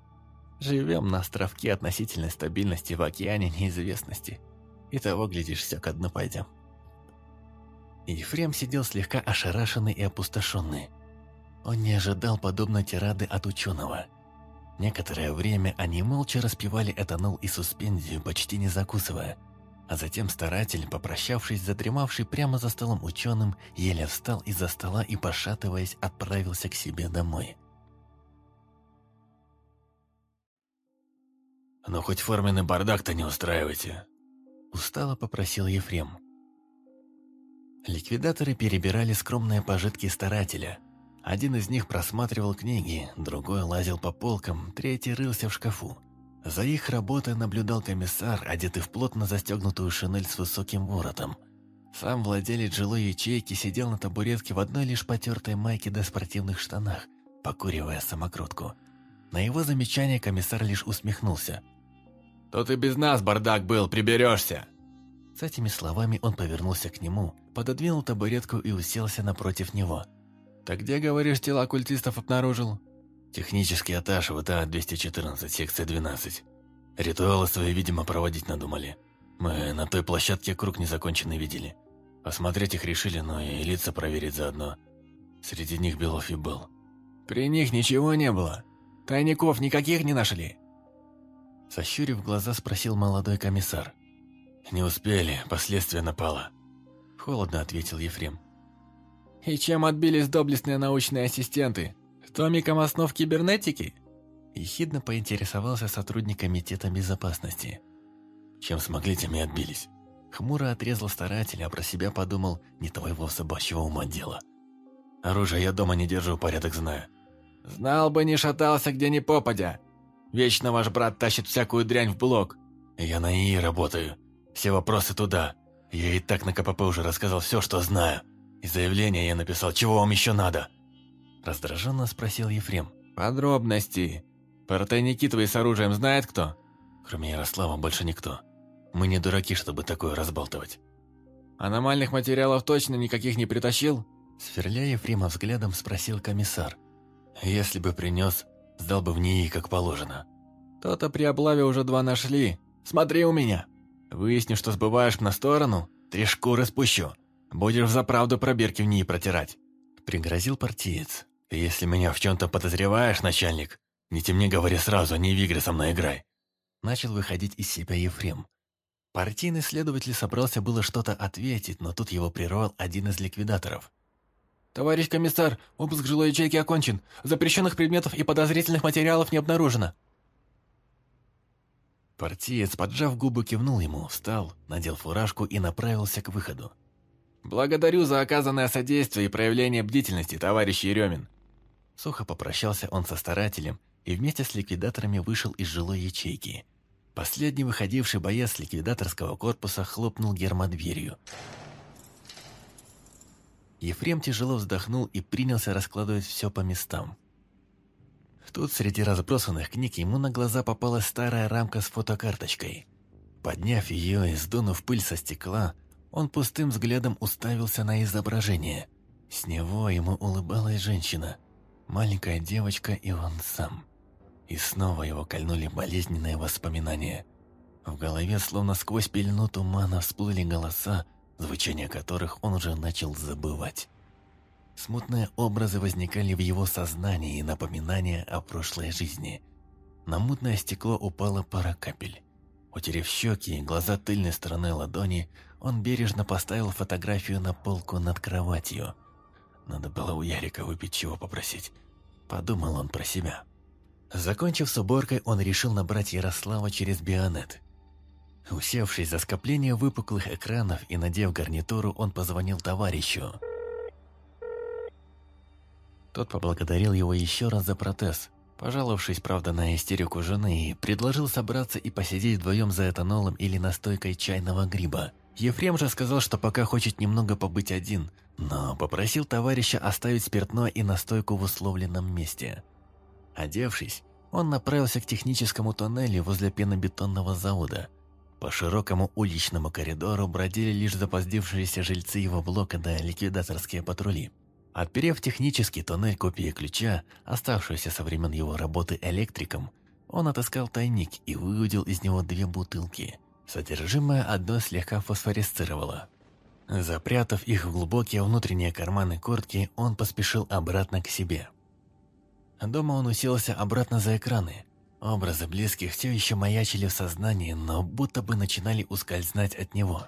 Speaker 2: Живем на островке относительной стабильности в океане неизвестности. И того, глядишь, все ко дну пойдем.
Speaker 1: Ефрем сидел слегка ошарашенный и опустошенный. Он не ожидал подобной тирады от ученого. Некоторое время они молча распивали этанол и суспензию, почти не закусывая – а затем старатель, попрощавшись задремавший прямо за столом ученым, еле встал из-за стола и, пошатываясь, отправился к себе домой.
Speaker 2: «Ну хоть форменный бардак-то не устраивайте!»
Speaker 1: Устало попросил Ефрем. Ликвидаторы перебирали скромные пожитки старателя. Один из них просматривал книги, другой лазил по полкам, третий рылся в шкафу. За их работой наблюдал комиссар, одетый в плотно застегнутую шинель с высоким воротом. Сам владелец жилой ячейки сидел на табуретке в одной лишь потертой майке до спортивных штанах, покуривая самокрутку. На его замечание комиссар лишь усмехнулся.
Speaker 2: «То ты без нас, бардак, был, приберешься!»
Speaker 1: С этими словами он повернулся к нему, пододвинул табуретку и уселся напротив него.
Speaker 2: «Так где, говоришь, тела культистов обнаружил?»
Speaker 1: Технический этаж ВТА-214, секция 12. Ритуалы свои, видимо, проводить надумали. Мы на той площадке круг незаконченный видели. Осмотреть их решили, но и лица проверить заодно. Среди них Белов и был.
Speaker 2: «При них ничего не было. Тайников никаких не нашли?»
Speaker 1: Сощурив глаза, спросил молодой комиссар.
Speaker 2: «Не успели, последствия напало», –
Speaker 1: холодно ответил Ефрем.
Speaker 2: «И чем отбились доблестные научные ассистенты?» томиком основ кибернетики?»
Speaker 1: Ехидно поинтересовался сотрудник комитета безопасности.
Speaker 2: «Чем смогли, тем и отбились».
Speaker 1: Хмуро отрезал старатель, а про себя подумал, не твоего собачьего ума дело.
Speaker 2: «Оружие я дома не держу, порядок знаю». «Знал бы, не шатался, где ни попадя. Вечно ваш брат тащит всякую дрянь в блок».
Speaker 1: «Я на ИИ работаю. Все вопросы туда. Я и так на КПП уже рассказал все, что знаю. И заявление я написал, чего вам еще надо». Раздраженно спросил Ефрем.
Speaker 2: «Подробности. Портовники твои с оружием знает кто?»
Speaker 1: «Кроме Ярослава больше никто. Мы не дураки, чтобы такое разболтывать».
Speaker 2: «Аномальных материалов точно никаких не притащил?»
Speaker 1: Сверля Ефрема взглядом спросил комиссар. «Если бы принес, сдал бы в ней как положено».
Speaker 2: «То-то при облаве уже два нашли. Смотри у меня. Выясню, что сбываешь на сторону, три шкуры спущу. Будешь за правду пробирки в ней протирать», –
Speaker 1: пригрозил партиец. «Если меня в чем-то подозреваешь, начальник, не темни говори сразу, не в игры со мной играй». Начал выходить из себя Ефрем. Партийный следователь собрался было что-то ответить, но тут его прервал один из ликвидаторов.
Speaker 2: «Товарищ комиссар, обыск жилой ячейки окончен. Запрещенных предметов и подозрительных материалов не обнаружено».
Speaker 1: Партиец, поджав губы, кивнул ему, встал, надел фуражку и направился к выходу.
Speaker 2: «Благодарю за оказанное содействие и проявление бдительности, товарищ Еремин»,
Speaker 1: Сухо попрощался он со старателем и вместе с ликвидаторами вышел из жилой ячейки. Последний выходивший боец ликвидаторского корпуса хлопнул гермодверью. Ефрем тяжело вздохнул и принялся раскладывать все по местам. Тут среди разбросанных книг ему на глаза попала старая рамка с фотокарточкой. Подняв ее и сдунув пыль со стекла, он пустым взглядом уставился на изображение. С него ему улыбалась женщина – маленькая девочка и он сам. И снова его кольнули болезненные воспоминания. В голове словно сквозь пелену тумана всплыли голоса, звучание которых он уже начал забывать. Смутные образы возникали в его сознании и напоминания о прошлой жизни. На мутное стекло упала пара капель. Утерев щеки и глаза тыльной стороны ладони, он бережно поставил фотографию на полку над кроватью. Надо было у Ярика выпить чего попросить подумал он про себя. Закончив с уборкой, он решил набрать Ярослава через бионет. Усевшись за скопление выпуклых экранов и надев гарнитуру, он позвонил товарищу. Тот поблагодарил его еще раз за протез, пожаловавшись, правда, на истерику жены, предложил собраться и посидеть вдвоем за этанолом или настойкой чайного гриба – Ефрем же сказал, что пока хочет немного побыть один, но попросил товарища оставить спиртное и настойку в условленном месте. Одевшись, он направился к техническому тоннелю возле пенобетонного завода. По широкому уличному коридору бродили лишь запоздившиеся жильцы его блока да ликвидаторские патрули. Отперев технический тоннель копии ключа, оставшуюся со времен его работы электриком, он отыскал тайник и выудил из него две бутылки – Содержимое одно слегка фосфорисцировало. Запрятав их в глубокие внутренние карманы куртки, он поспешил обратно к себе. Дома он уселся обратно за экраны. Образы близких все еще маячили в сознании, но будто бы начинали ускользнать от него.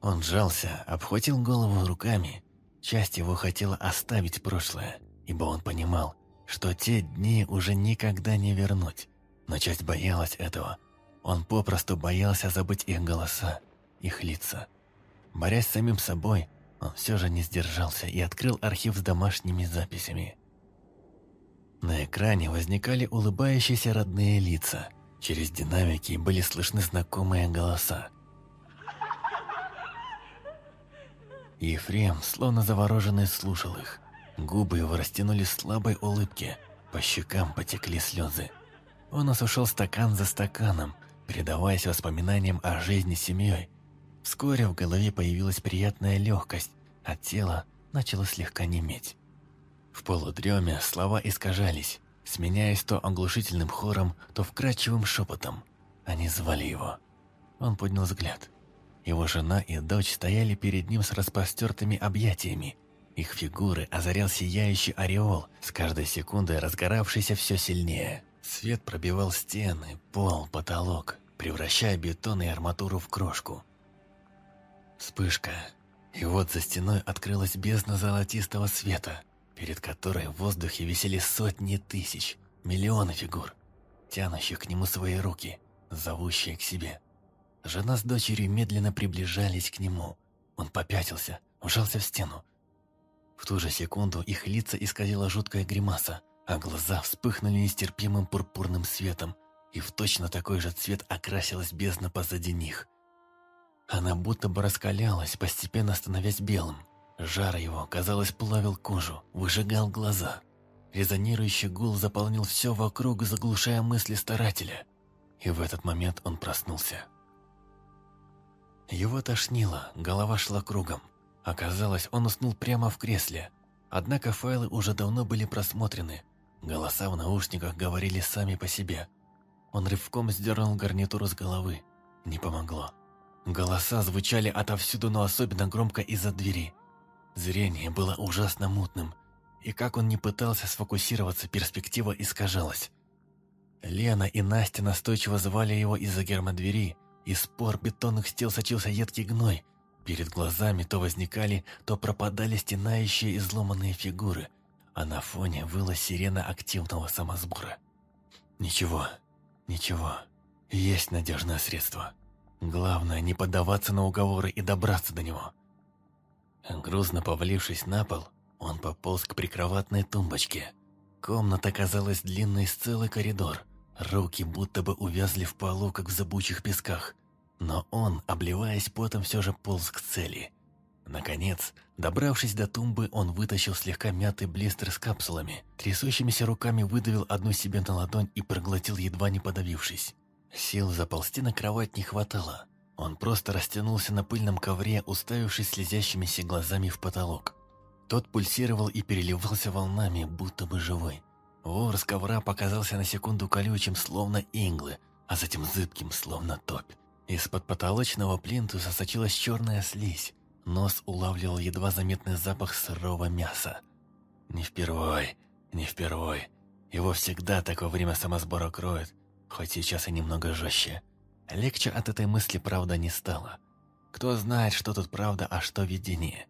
Speaker 1: Он сжался, обхватил голову руками. Часть его хотела оставить прошлое, ибо он понимал, что те дни уже никогда не вернуть. Но часть боялась этого – он попросту боялся забыть их голоса, их лица. Борясь с самим собой, он все же не сдержался и открыл архив с домашними записями. На экране возникали улыбающиеся родные лица. Через динамики были слышны знакомые голоса. Ефрем, словно завороженный, слушал их. Губы его растянули слабой улыбки, по щекам потекли слезы. Он осушил стакан за стаканом, Предаваясь воспоминаниям о жизни с семьей, вскоре в голове появилась приятная легкость, а тело начало слегка неметь. В полудреме слова искажались, сменяясь то оглушительным хором, то вкрадчивым шепотом. Они звали его. Он поднял взгляд. Его жена и дочь стояли перед ним с распростертыми объятиями. Их фигуры озарял сияющий ореол, с каждой секундой разгоравшийся все сильнее. Свет пробивал стены, пол, потолок превращая бетон и арматуру в крошку. Вспышка. И вот за стеной открылась бездна золотистого света, перед которой в воздухе висели сотни тысяч, миллионы фигур, тянущих к нему свои руки, зовущие к себе. Жена с дочерью медленно приближались к нему. Он попятился, ужался в стену. В ту же секунду их лица исказила жуткая гримаса, а глаза вспыхнули нестерпимым пурпурным светом, и в точно такой же цвет окрасилась бездна позади них. Она будто бы раскалялась, постепенно становясь белым. Жар его, казалось, плавил кожу, выжигал глаза. Резонирующий гул заполнил все вокруг, заглушая мысли старателя. И в этот момент он проснулся. Его тошнило, голова шла кругом. Оказалось, он уснул прямо в кресле. Однако файлы уже давно были просмотрены. Голоса в наушниках говорили сами по себе – он рывком сдернул гарнитуру с головы. Не помогло. Голоса звучали отовсюду, но особенно громко из-за двери. Зрение было ужасно мутным, и как он не пытался сфокусироваться, перспектива искажалась. Лена и Настя настойчиво звали его из-за гермодвери, и спор бетонных стел сочился едкий гной. Перед глазами то возникали, то пропадали стенающие изломанные фигуры, а на фоне выла сирена активного самосбора. «Ничего, Ничего, есть надежное средство. Главное, не поддаваться на уговоры и добраться до него. Грузно повалившись на пол, он пополз к прикроватной тумбочке. Комната казалась длинной с целый коридор. Руки будто бы увязли в полу, как в забучих песках. Но он, обливаясь потом, все же полз к цели. Наконец, Добравшись до тумбы, он вытащил слегка мятый блистер с капсулами. Трясущимися руками выдавил одну себе на ладонь и проглотил, едва не подавившись. Сил заползти на кровать не хватало. Он просто растянулся на пыльном ковре, уставившись слезящимися глазами в потолок. Тот пульсировал и переливался волнами, будто бы живой. Вор с ковра показался на секунду колючим, словно иглы, а затем зыбким, словно топь. Из-под потолочного плинтуса сочилась черная слизь. Нос улавливал едва заметный запах сырого мяса. Не впервой, не впервой. Его всегда так во время самосбора кроют, хоть сейчас и немного жестче. Легче от этой мысли, правда, не стало. Кто знает, что тут правда, а что видение.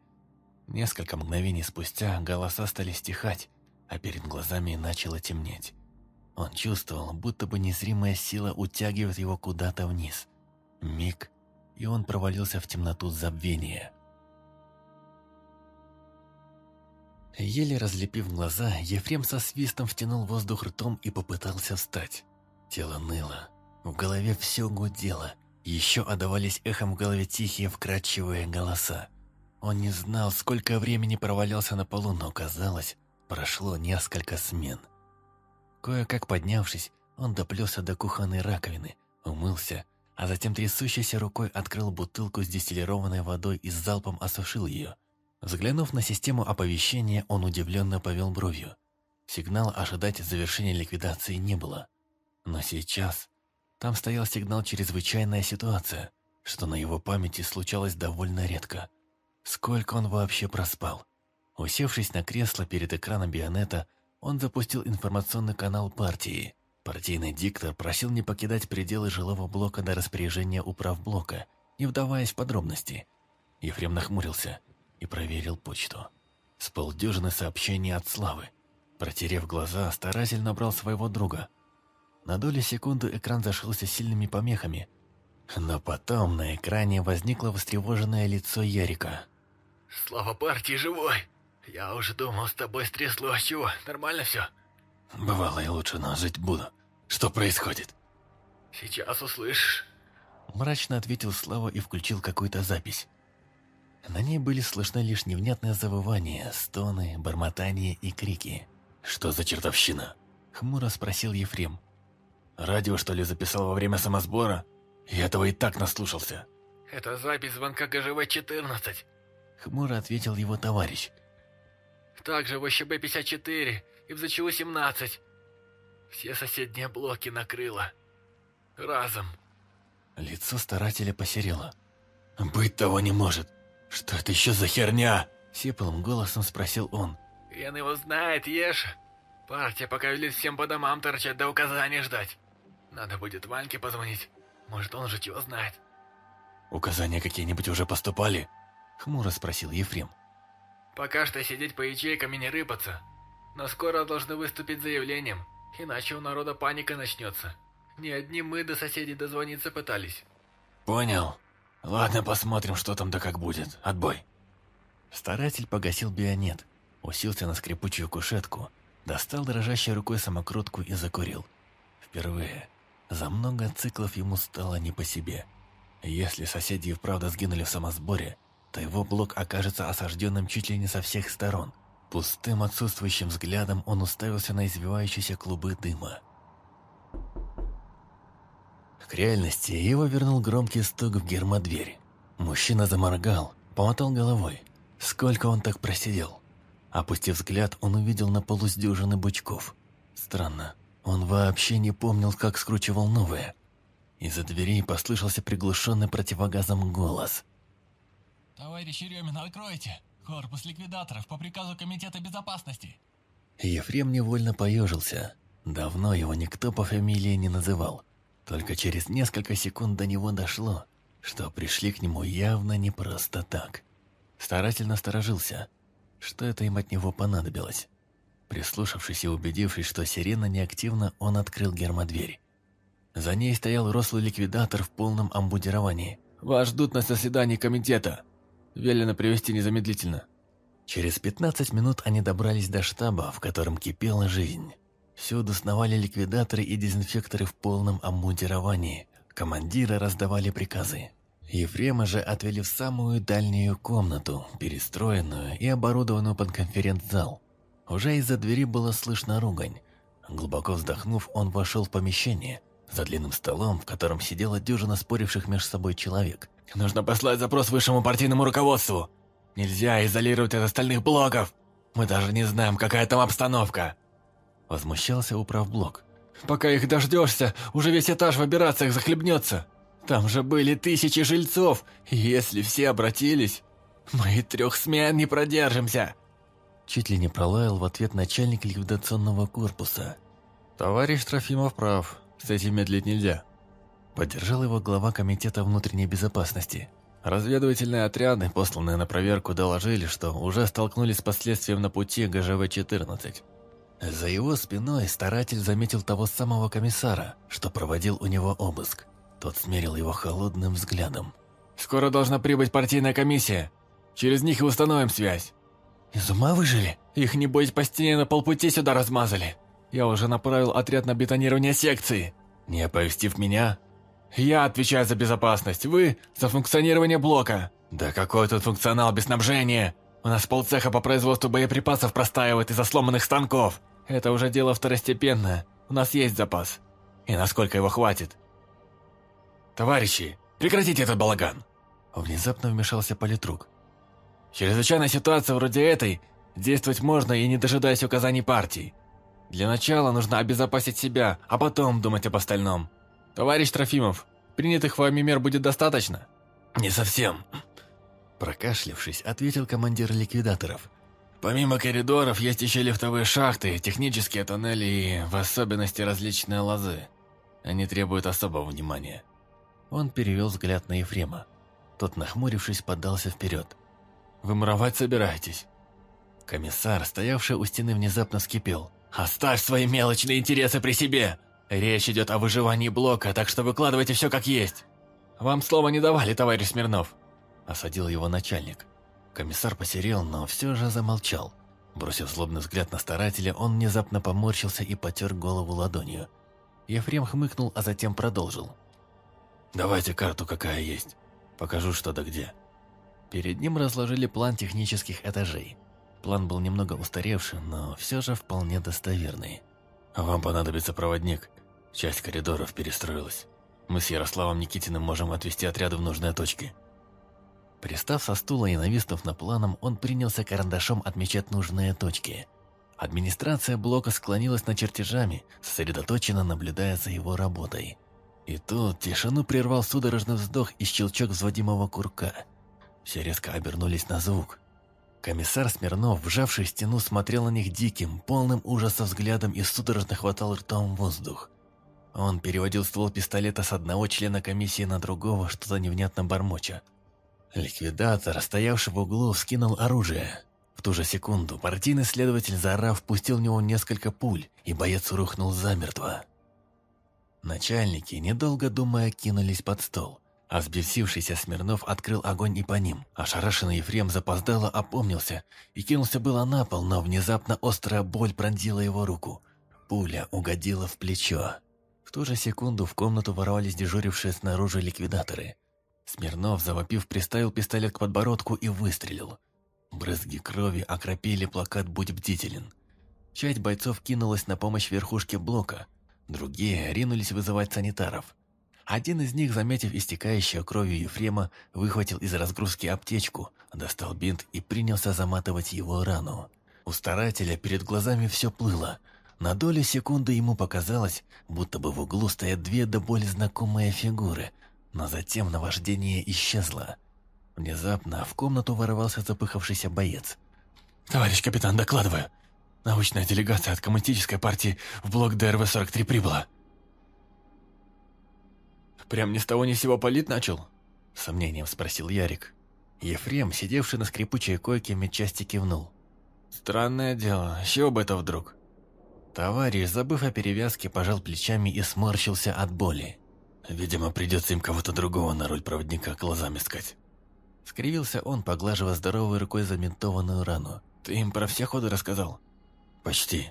Speaker 1: Несколько мгновений спустя голоса стали стихать, а перед глазами начало темнеть. Он чувствовал, будто бы незримая сила утягивает его куда-то вниз. Миг, и он провалился в темноту забвения. Еле разлепив глаза, Ефрем со свистом втянул воздух ртом и попытался встать. Тело ныло. В голове все гудело. Еще отдавались эхом в голове тихие вкрадчивые голоса. Он не знал, сколько времени провалялся на полу, но казалось, прошло несколько смен. Кое-как поднявшись, он доплелся до кухонной раковины, умылся, а затем трясущейся рукой открыл бутылку с дистиллированной водой и с залпом осушил ее – Заглянув на систему оповещения, он удивленно повел бровью. Сигнал ожидать завершения ликвидации не было. Но сейчас там стоял сигнал «Чрезвычайная ситуация», что на его памяти случалось довольно редко. Сколько он вообще проспал? Усевшись на кресло перед экраном Бионета, он запустил информационный канал партии. Партийный диктор просил не покидать пределы жилого блока до распоряжения управ блока, не вдаваясь в подробности. Ефрем нахмурился – и проверил почту. С полдюжины сообщений от Славы. Протерев глаза, старатель набрал своего друга. На долю секунды экран зашился сильными помехами. Но потом на экране возникло встревоженное лицо Ярика.
Speaker 2: «Слава партии живой! Я уже думал, с тобой стряслось а чего, нормально все?»
Speaker 1: «Бывало, и лучше, но жить буду. Что происходит?»
Speaker 2: «Сейчас услышишь».
Speaker 1: Мрачно ответил Слава и включил какую-то запись. На ней были слышны лишь невнятные завывания, стоны, бормотания и крики. «Что за чертовщина?» – хмуро спросил Ефрем. «Радио, что ли, записал во время самосбора? Я этого и так наслушался».
Speaker 2: «Это запись звонка ГЖВ-14», –
Speaker 1: хмуро ответил его товарищ.
Speaker 2: «Также в ОЩБ-54 и в ЗЧУ-17. Все соседние блоки накрыло. Разом».
Speaker 1: Лицо старателя посерело. «Быть того не может!» «Что это еще за херня?» – сиплым голосом спросил он.
Speaker 2: «Ян его знает, ешь. Партия пока велит всем по домам торчать до указания ждать. Надо будет Ваньке позвонить. Может, он же чего знает».
Speaker 1: «Указания какие-нибудь уже поступали?» – хмуро спросил Ефрем.
Speaker 2: «Пока что сидеть по ячейкам и не рыпаться. Но скоро должны выступить заявлением, иначе у народа паника начнется. Не одни мы до соседей дозвониться пытались».
Speaker 1: «Понял», Ладно, посмотрим, что там да как будет. Отбой. Старатель погасил бионет, уселся на скрипучую кушетку, достал дрожащей рукой самокрутку и закурил. Впервые за много циклов ему стало не по себе. Если соседи и вправду сгинули в самосборе, то его блок окажется осажденным чуть ли не со всех сторон. Пустым отсутствующим взглядом он уставился на извивающиеся клубы дыма. К реальности его вернул громкий стук в гермодверь. Мужчина заморгал, помотал головой. Сколько он так просидел? Опустив взгляд, он увидел на полу сдюжины бычков. Странно, он вообще не помнил, как скручивал новые. Из-за дверей послышался приглушенный противогазом голос.
Speaker 3: «Товарищ Еремин, откройте! Корпус ликвидаторов по приказу Комитета безопасности!»
Speaker 1: Ефрем невольно поежился. Давно его никто по фамилии не называл. Только через несколько секунд до него дошло, что пришли к нему явно не просто так. Старательно сторожился, что это им от него понадобилось. Прислушавшись и убедившись, что сирена неактивна, он открыл гермодверь. За ней стоял рослый ликвидатор в полном амбудировании. «Вас ждут на заседании комитета. Велено привести незамедлительно». Через 15 минут они добрались до штаба, в котором кипела жизнь. Всюду сновали ликвидаторы и дезинфекторы в полном обмундировании. Командиры раздавали приказы. Ефрема же отвели в самую дальнюю комнату, перестроенную и оборудованную под конференц-зал. Уже из-за двери было слышно ругань. Глубоко вздохнув, он вошел в помещение, за длинным столом, в котором сидела дюжина споривших между собой человек. «Нужно послать запрос высшему партийному руководству! Нельзя изолировать от остальных блоков! Мы даже не знаем, какая там обстановка!» Возмущался управблок. «Пока их дождешься, уже весь этаж в операциях захлебнется. Там же были тысячи жильцов, если все обратились, мы и трех смен не продержимся!» Чуть ли не пролаял в ответ начальник ликвидационного корпуса. «Товарищ Трофимов прав, с этим медлить нельзя». Поддержал его глава Комитета внутренней безопасности. Разведывательные отряды, посланные на проверку, доложили, что уже столкнулись с последствием на пути ГЖВ-14. За его спиной старатель заметил того самого комиссара, что проводил у него обыск. Тот смерил его холодным взглядом. «Скоро должна прибыть партийная комиссия. Через них и установим связь». «Из ума выжили?» «Их, небось, по стене на полпути сюда размазали. Я уже направил отряд на бетонирование секции». «Не оповестив меня?» «Я отвечаю за безопасность, вы – за функционирование блока». «Да какой тут функционал без снабжения? У нас полцеха по производству боеприпасов простаивает из-за сломанных станков. Это уже дело второстепенное. У нас есть запас. И насколько его хватит? Товарищи, прекратите этот балаган!» Внезапно вмешался политрук. «Чрезвычайная ситуация вроде этой действовать можно и не дожидаясь указаний партии. Для начала нужно обезопасить себя, а потом думать об остальном. Товарищ Трофимов, принятых вами мер будет достаточно?»
Speaker 2: «Не совсем»,
Speaker 1: Прокашлившись, ответил командир ликвидаторов –
Speaker 2: Помимо коридоров есть еще лифтовые шахты, технические тоннели и, в особенности, различные лозы. Они требуют особого внимания.
Speaker 1: Он перевел взгляд на Ефрема. Тот, нахмурившись, поддался вперед.
Speaker 2: «Вы муровать собираетесь?»
Speaker 1: Комиссар, стоявший у стены, внезапно вскипел.
Speaker 2: «Оставь свои мелочные интересы при себе! Речь идет о выживании блока, так что выкладывайте все как есть!» «Вам слова не давали, товарищ Смирнов!»
Speaker 1: Осадил его начальник. Комиссар посерел, но все же замолчал. Бросив злобный взгляд на старателя, он внезапно поморщился и потер голову ладонью. Ефрем хмыкнул, а затем продолжил.
Speaker 2: «Давайте карту, какая есть. Покажу, что да где».
Speaker 1: Перед ним разложили план технических этажей. План был немного устаревший, но все же вполне достоверный.
Speaker 2: «Вам понадобится проводник. Часть коридоров перестроилась. Мы с Ярославом Никитиным можем отвести отряды в нужные точки.
Speaker 1: Пристав со стула и нависнув на планом, он принялся карандашом отмечать нужные точки. Администрация блока склонилась над чертежами, сосредоточенно наблюдая за его работой. И тут тишину прервал судорожный вздох и щелчок взводимого курка. Все резко обернулись на звук. Комиссар Смирнов, вжавший в стену, смотрел на них диким, полным ужаса взглядом и судорожно хватал ртом воздух. Он переводил ствол пистолета с одного члена комиссии на другого, что-то невнятно бормоча. Ликвидатор, стоявший в углу, скинул оружие. В ту же секунду партийный следователь, заорав, пустил в него несколько пуль, и боец рухнул замертво. Начальники, недолго думая, кинулись под стол. А взбесившийся Смирнов открыл огонь и по ним. Ошарашенный Ефрем запоздало опомнился и кинулся было на пол, но внезапно острая боль пронзила его руку. Пуля угодила в плечо. В ту же секунду в комнату ворвались дежурившие снаружи ликвидаторы. Смирнов, завопив, приставил пистолет к подбородку и выстрелил. Брызги крови окропили плакат «Будь бдителен». Часть бойцов кинулась на помощь верхушке блока, другие ринулись вызывать санитаров. Один из них, заметив истекающую кровью Ефрема, выхватил из разгрузки аптечку, достал бинт и принялся заматывать его рану. У старателя перед глазами все плыло. На долю секунды ему показалось, будто бы в углу стоят две до боли знакомые фигуры – но затем наваждение исчезло. Внезапно в комнату ворвался запыхавшийся боец.
Speaker 2: «Товарищ капитан, докладываю. Научная делегация от коммунистической партии в блок ДРВ-43 прибыла». «Прям ни с того ни с сего палить начал?»
Speaker 1: – с сомнением спросил Ярик. Ефрем, сидевший на скрипучей койке, медчасти кивнул.
Speaker 2: «Странное дело, с чего бы это вдруг?»
Speaker 1: Товарищ, забыв о перевязке, пожал плечами и сморщился от боли.
Speaker 2: Видимо, придется им кого-то другого на роль проводника глазами искать.
Speaker 1: Скривился он, поглаживая здоровой рукой заментованную рану.
Speaker 2: «Ты им про все ходы рассказал?»
Speaker 1: «Почти.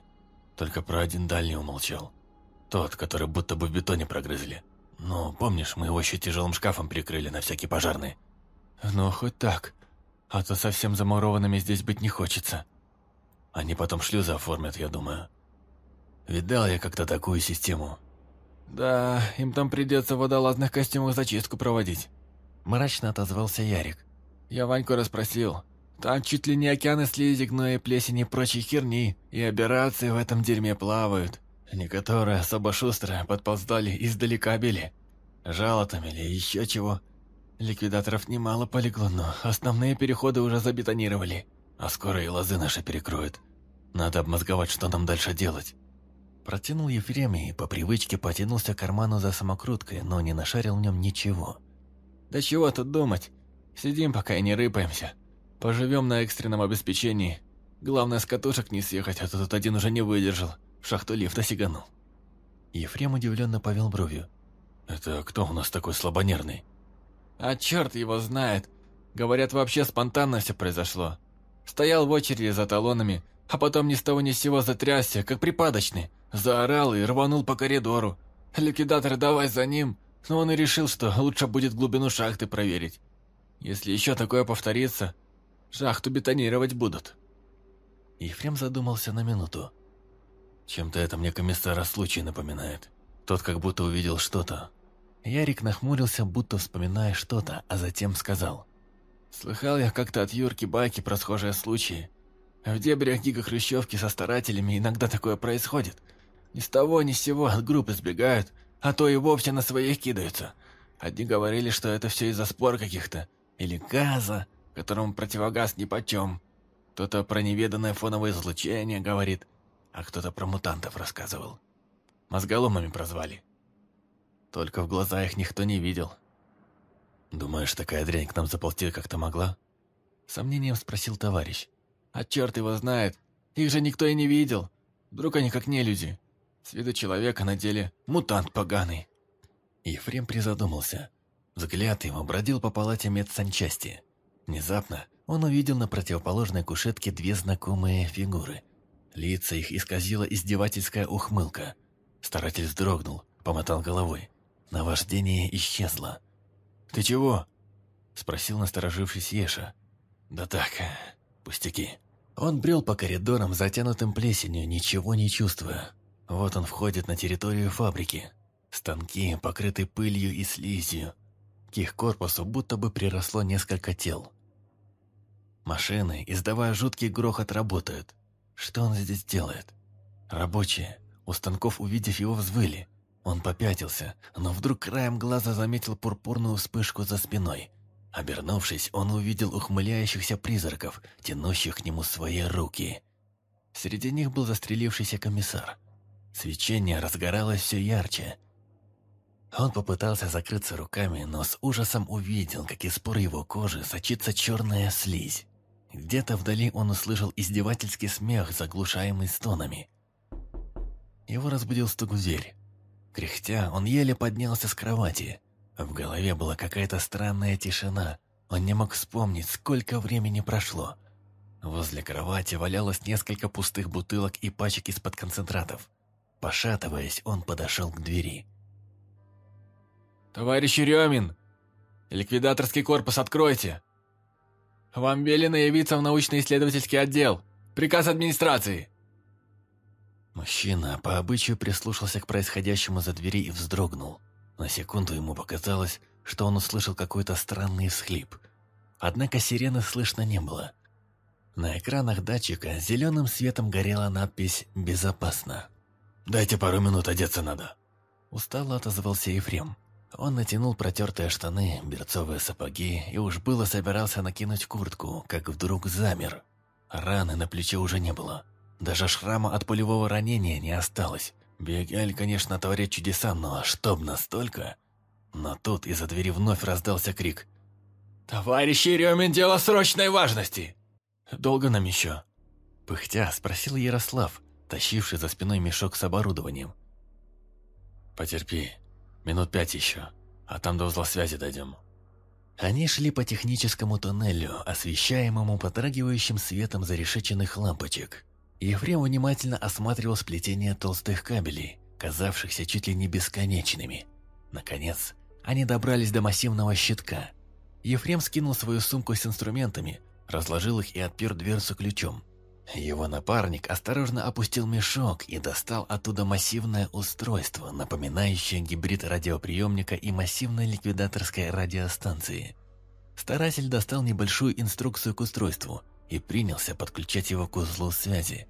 Speaker 1: Только про один дальний умолчал. Тот, который будто бы в бетоне прогрызли. Ну, помнишь, мы его еще тяжелым шкафом прикрыли на всякий пожарный?»
Speaker 2: «Ну, хоть так. А то совсем замурованными здесь быть не хочется».
Speaker 1: «Они потом шлюзы оформят, я думаю. Видал я как-то такую систему,
Speaker 2: «Да, им там придется в водолазных костюмах зачистку проводить», –
Speaker 1: мрачно отозвался Ярик.
Speaker 2: «Я Ваньку расспросил. Там чуть ли не океаны слизик, но и плесень и прочей херни, и операции в этом дерьме плавают. Некоторые особо шустро подползали издалека били. Жалотами или еще чего. Ликвидаторов немало полегло, но основные переходы уже забетонировали. А скоро и лозы наши перекроют. Надо обмозговать, что нам дальше делать».
Speaker 1: Протянул я и по привычке потянулся к карману за самокруткой, но не нашарил в нем ничего.
Speaker 2: «Да чего тут думать? Сидим, пока и не рыпаемся. Поживем на экстренном обеспечении. Главное, с катушек не съехать, а то тут один уже не выдержал. В шахту лифта сиганул».
Speaker 1: Ефрем удивленно повел бровью.
Speaker 2: «Это кто у нас такой слабонервный?» «А черт его знает! Говорят, вообще спонтанно все произошло. Стоял в очереди за талонами, а потом ни с того ни с сего затрясся, как припадочный. Заорал и рванул по коридору. Ликвидатор давай за ним, но он и решил, что лучше будет глубину шахты проверить. Если еще такое повторится, шахту бетонировать будут.
Speaker 1: Ефрем задумался на минуту. Чем-то это мне комиссара случай напоминает. Тот как будто увидел что-то. Ярик нахмурился, будто вспоминая что-то, а затем сказал.
Speaker 2: «Слыхал я как-то от Юрки Байки про схожие случаи. А в дебрях гига-хрущевки со старателями иногда такое происходит. Ни с того ни с сего от группы сбегают, а то и вовсе на своих кидаются. Одни говорили, что это все из-за спор каких-то, или газа, которому противогаз нипочем. Кто-то про неведанное фоновое излучение говорит, а кто-то про мутантов рассказывал. Мозголомами прозвали. Только в глаза их никто не видел.
Speaker 1: «Думаешь, такая дрянь к нам заползти как-то могла?»
Speaker 2: Сомнением спросил товарищ. А черт его знает, их же никто и не видел. Вдруг они как не люди. С виду человека на деле мутант поганый.
Speaker 1: Ефрем призадумался. Взгляд его бродил по палате медсанчасти. Внезапно он увидел на противоположной кушетке две знакомые фигуры. Лица их исказила издевательская ухмылка. Старатель вздрогнул, помотал головой. Наваждение исчезло.
Speaker 2: «Ты чего?»
Speaker 1: – спросил насторожившись Еша.
Speaker 2: «Да так, Пустяки.
Speaker 1: Он брел по коридорам, затянутым плесенью, ничего не чувствуя. Вот он входит на территорию фабрики. Станки покрыты пылью и слизью. К их корпусу будто бы приросло несколько тел. Машины, издавая жуткий грохот, работают. Что он здесь делает? Рабочие, у станков увидев его, взвыли. Он попятился, но вдруг краем глаза заметил пурпурную вспышку за спиной – Обернувшись, он увидел ухмыляющихся призраков, тянущих к нему свои руки. Среди них был застрелившийся комиссар. Свечение разгоралось все ярче. Он попытался закрыться руками, но с ужасом увидел, как из пор его кожи сочится черная слизь. Где-то вдали он услышал издевательский смех, заглушаемый стонами. Его разбудил стук в дверь. Кряхтя, он еле поднялся с кровати – в голове была какая-то странная тишина. Он не мог вспомнить, сколько времени прошло. Возле кровати валялось несколько пустых бутылок и пачек из-под концентратов. Пошатываясь, он подошел к двери.
Speaker 2: «Товарищ Еремин! Ликвидаторский корпус откройте! Вам велено явиться в научно-исследовательский отдел! Приказ администрации!»
Speaker 1: Мужчина по обычаю прислушался к происходящему за двери и вздрогнул. На секунду ему показалось, что он услышал какой-то странный схлип, Однако сирены слышно не было. На экранах датчика зеленым светом горела надпись «Безопасно».
Speaker 2: «Дайте пару минут, одеться надо!»
Speaker 1: Устало отозвался Ефрем. Он натянул протертые штаны, берцовые сапоги и уж было собирался накинуть куртку, как вдруг замер. Раны на плече уже не было. Даже шрама от пулевого ранения не осталось. Бигель, конечно, творит чудеса, но чтоб настолько... Но тут из-за двери вновь раздался крик.
Speaker 2: «Товарищи Ремин, дело срочной важности!»
Speaker 1: «Долго нам еще?» Пыхтя спросил Ярослав, тащивший за спиной мешок с оборудованием.
Speaker 2: «Потерпи, минут пять еще, а там до узла связи дойдем».
Speaker 1: Они шли по техническому тоннелю, освещаемому потрагивающим светом зарешеченных лампочек. Ефрем внимательно осматривал сплетение толстых кабелей, казавшихся чуть ли не бесконечными. Наконец, они добрались до массивного щитка. Ефрем скинул свою сумку с инструментами, разложил их и отпер дверцу ключом. Его напарник осторожно опустил мешок и достал оттуда массивное устройство, напоминающее гибрид радиоприемника и массивной ликвидаторской радиостанции. Старатель достал небольшую инструкцию к устройству – и принялся подключать его к узлу связи.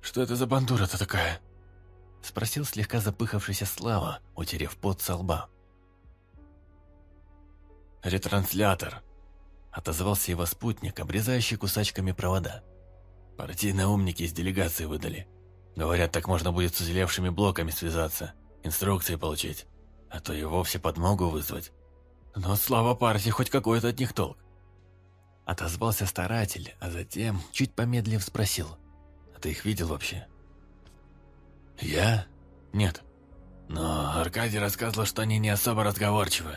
Speaker 2: «Что это за бандура-то такая?»
Speaker 1: – спросил слегка запыхавшийся Слава, утерев пот со лба.
Speaker 2: «Ретранслятор!» – отозвался его спутник, обрезающий кусачками провода. «Партийные умники из делегации выдали. Говорят, так можно будет с узелевшими блоками связаться, инструкции получить, а то и вовсе подмогу вызвать. Но слава партии, хоть какой-то от них толк.
Speaker 1: Отозвался старатель, а затем, чуть помедлив, спросил. «А ты их видел вообще?»
Speaker 2: «Я? Нет. Но Аркадий рассказывал, что они не особо разговорчивы.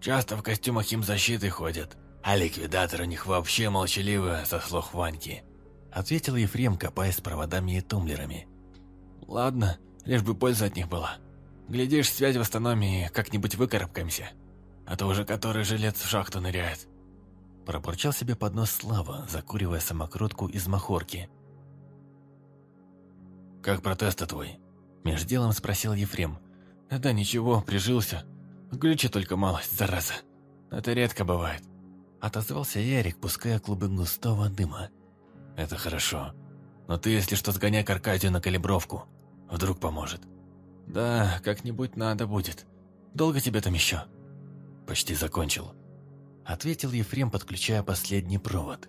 Speaker 2: Часто в костюмах им защиты ходят, а ликвидатор у них вообще молчаливый, со слов Ваньки», —
Speaker 1: ответил Ефрем, копаясь с проводами и тумблерами.
Speaker 2: «Ладно, лишь бы польза от них была. Глядишь, связь в автономии как-нибудь выкарабкаемся, а то уже который лет в шахту ныряет».
Speaker 1: Пробурчал себе под нос Слава, закуривая самокрутку из махорки.
Speaker 2: «Как протест твой?»
Speaker 1: Меж делом спросил Ефрем.
Speaker 2: «Да ничего, прижился. Глючи только малость, зараза. Это редко бывает».
Speaker 1: Отозвался Ярик, пуская клубы густого дыма.
Speaker 2: «Это хорошо. Но ты, если что, сгоняй к Аркадию на калибровку. Вдруг поможет». «Да, как-нибудь надо будет. Долго тебе там еще?»
Speaker 1: «Почти закончил. – ответил Ефрем, подключая последний провод.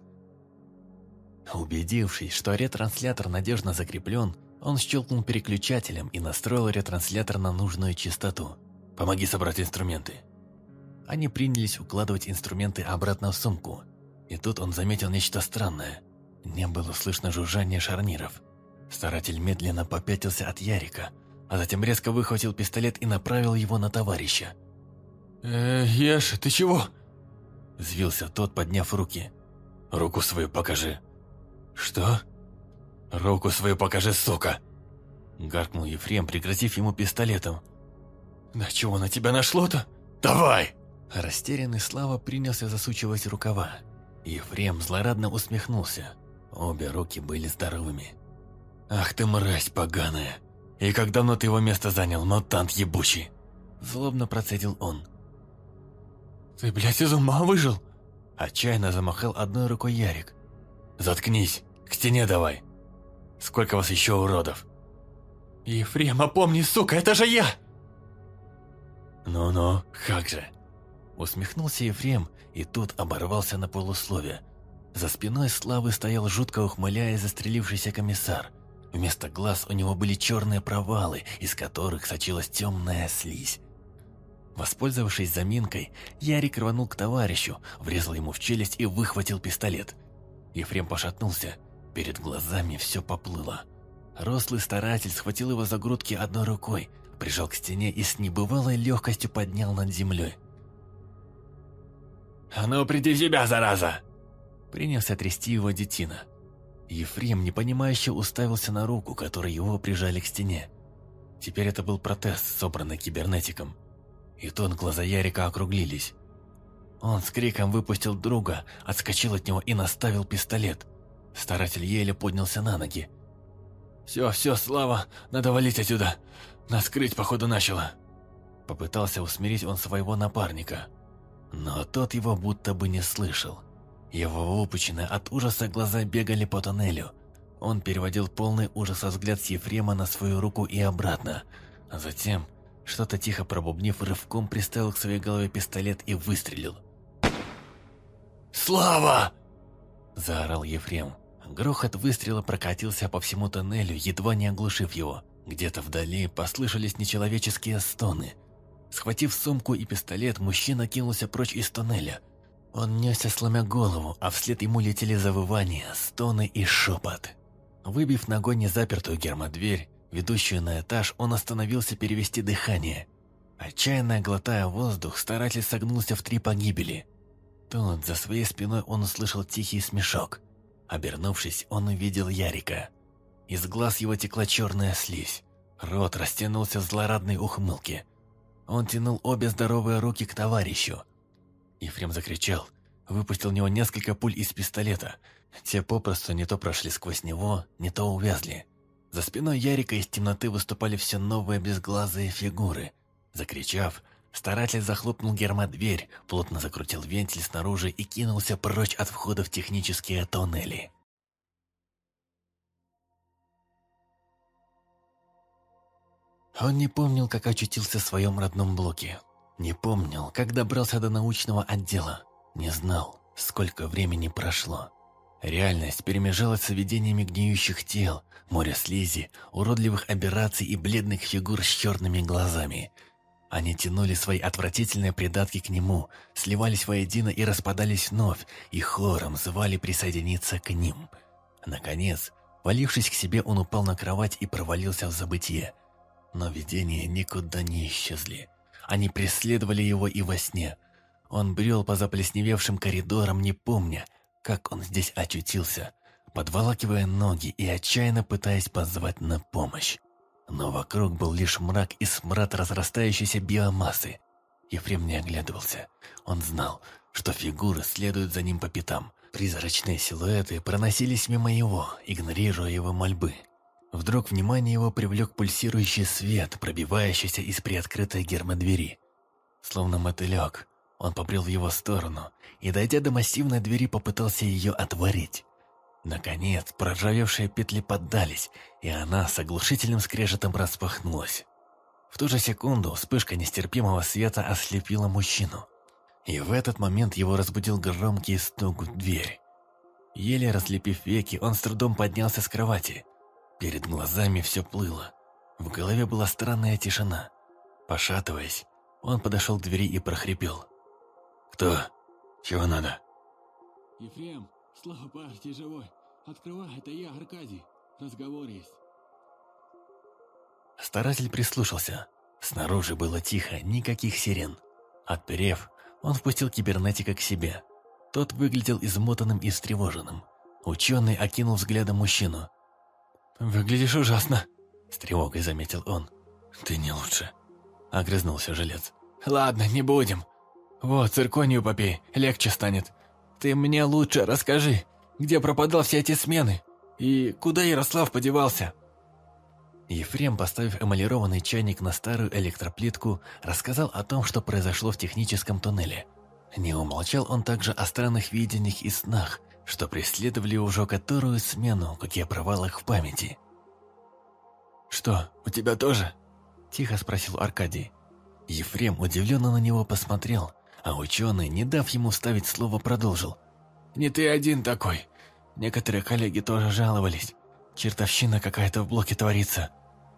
Speaker 1: Убедившись, что ретранслятор надежно закреплен, он щелкнул переключателем и настроил ретранслятор на нужную частоту. «Помоги собрать инструменты». Они принялись укладывать инструменты обратно в сумку. И тут он заметил нечто странное. Не было слышно жужжания шарниров. Старатель медленно попятился от Ярика, а затем резко выхватил пистолет и направил его на товарища.
Speaker 2: «Э, «Ешь, ты чего?»
Speaker 1: – взвился тот, подняв руки.
Speaker 2: «Руку свою покажи».
Speaker 1: «Что?»
Speaker 2: «Руку свою покажи, сука!»
Speaker 1: – гаркнул Ефрем, пригрозив ему пистолетом.
Speaker 2: На чего на тебя нашло-то? Давай!»
Speaker 1: Растерянный Слава принялся засучивать рукава. Ефрем злорадно усмехнулся. Обе руки были здоровыми.
Speaker 2: «Ах ты мразь поганая! И как давно ты его место занял, мутант ебучий!»
Speaker 1: Злобно процедил он.
Speaker 2: «Ты, блядь, из ума выжил?»
Speaker 1: Отчаянно замахал одной рукой Ярик.
Speaker 2: «Заткнись! К стене давай! Сколько вас еще уродов?»
Speaker 3: «Ефрем, опомни, сука, это же я!»
Speaker 2: «Ну-ну, как же!»
Speaker 1: Усмехнулся Ефрем и тут оборвался на полусловие. За спиной Славы стоял жутко ухмыляя застрелившийся комиссар. Вместо глаз у него были черные провалы, из которых сочилась темная слизь. Воспользовавшись заминкой, Ярик рванул к товарищу, врезал ему в челюсть и выхватил пистолет. Ефрем пошатнулся. Перед глазами все поплыло. Рослый старатель схватил его за грудки одной рукой, прижал к стене и с небывалой легкостью поднял над землей.
Speaker 2: «А ну, приди в себя, зараза!»
Speaker 1: Принялся трясти его детина. Ефрем непонимающе уставился на руку, которой его прижали к стене. Теперь это был протез, собранный кибернетиком. И тут глаза Ярика округлились. Он с криком выпустил друга, отскочил от него и наставил пистолет. Старатель еле поднялся на ноги.
Speaker 2: «Все, все, Слава, надо валить отсюда. Нас крыть, походу, начало».
Speaker 1: Попытался усмирить он своего напарника. Но тот его будто бы не слышал. Его выпученные от ужаса глаза бегали по тоннелю. Он переводил полный ужаса взгляд с Ефрема на свою руку и обратно. А затем что-то тихо пробубнив, рывком приставил к своей голове пистолет и выстрелил.
Speaker 2: «Слава!»
Speaker 1: – заорал Ефрем. Грохот выстрела прокатился по всему тоннелю, едва не оглушив его. Где-то вдали послышались нечеловеческие стоны. Схватив сумку и пистолет, мужчина кинулся прочь из тоннеля. Он несся, сломя голову, а вслед ему летели завывания, стоны и шепот. Выбив ногой незапертую гермодверь, ведущую на этаж, он остановился перевести дыхание. Отчаянно глотая воздух, старатель согнулся в три погибели. Тут за своей спиной он услышал тихий смешок. Обернувшись, он увидел Ярика. Из глаз его текла черная слизь. Рот растянулся в злорадной ухмылке. Он тянул обе здоровые руки к товарищу. Ефрем закричал, выпустил в него несколько пуль из пистолета. Те попросту не то прошли сквозь него, не то увязли. За спиной Ярика из темноты выступали все новые безглазые фигуры. Закричав, старатель захлопнул гермодверь, плотно закрутил вентиль снаружи и кинулся прочь от входа в технические тоннели. Он не помнил, как очутился в своем родном блоке. Не помнил, как добрался до научного отдела. Не знал, сколько времени прошло. Реальность перемежалась с видениями гниющих тел, моря слизи, уродливых операций и бледных фигур с черными глазами. Они тянули свои отвратительные придатки к нему, сливались воедино и распадались вновь, и хором звали присоединиться к ним. Наконец, валившись к себе, он упал на кровать и провалился в забытье. Но видения никуда не исчезли. Они преследовали его и во сне. Он брел по заплесневевшим коридорам, не помня – как он здесь очутился, подволакивая ноги и отчаянно пытаясь позвать на помощь. Но вокруг был лишь мрак и смрад разрастающейся биомассы. Ефрем не оглядывался. Он знал, что фигуры следуют за ним по пятам. Призрачные силуэты проносились мимо его, игнорируя его мольбы. Вдруг внимание его привлек пульсирующий свет, пробивающийся из приоткрытой гермодвери. Словно мотылек, он побрел в его сторону и, дойдя до массивной двери, попытался ее отворить. Наконец, проржавевшие петли поддались, и она с оглушительным скрежетом распахнулась. В ту же секунду вспышка нестерпимого света ослепила мужчину. И в этот момент его разбудил громкий стук в дверь. Еле разлепив веки, он с трудом поднялся с кровати. Перед глазами все плыло. В голове была странная тишина. Пошатываясь, он подошел к двери и прохрипел. «Кто? Чего надо?»
Speaker 2: «Ефрем, слава партии живой! Открывай, это я, Аркадий! Разговор есть!»
Speaker 1: Старатель прислушался. Снаружи было тихо, никаких сирен. Отперев, он впустил кибернетика к себе. Тот выглядел измотанным и встревоженным. Ученый окинул взглядом мужчину. «Выглядишь ужасно!» – с тревогой заметил он. «Ты не лучше!» – огрызнулся жилец. «Ладно, не будем!» Вот цирконию попей, легче станет. Ты мне лучше расскажи, где пропадал все эти смены? И куда Ярослав подевался?» Ефрем, поставив эмалированный чайник на старую электроплитку, рассказал о том, что произошло в техническом туннеле. Не умолчал он также о странных видениях и снах, что преследовали уже которую смену, как и о провалах в памяти. «Что, у тебя тоже?» – тихо спросил Аркадий. Ефрем удивленно на него посмотрел, а ученый, не дав ему вставить слово, продолжил. «Не ты один такой. Некоторые коллеги тоже жаловались. Чертовщина какая-то в блоке творится.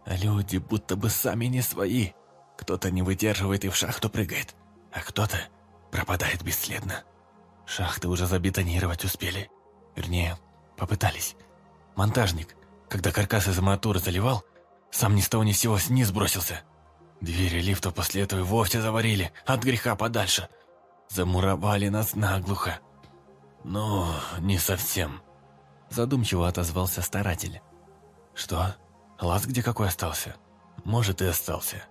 Speaker 1: А люди будто бы сами не свои. Кто-то не выдерживает и в шахту прыгает, а кто-то пропадает бесследно. Шахты уже забетонировать успели. Вернее, попытались. Монтажник, когда каркас из арматуры заливал, сам ни с того ни с сего вниз бросился». Двери лифта после этого вовсе заварили, от греха подальше. Замуровали нас наглухо. Ну, не совсем. Задумчиво отозвался старатель. Что? Лаз где какой остался? Может, и остался.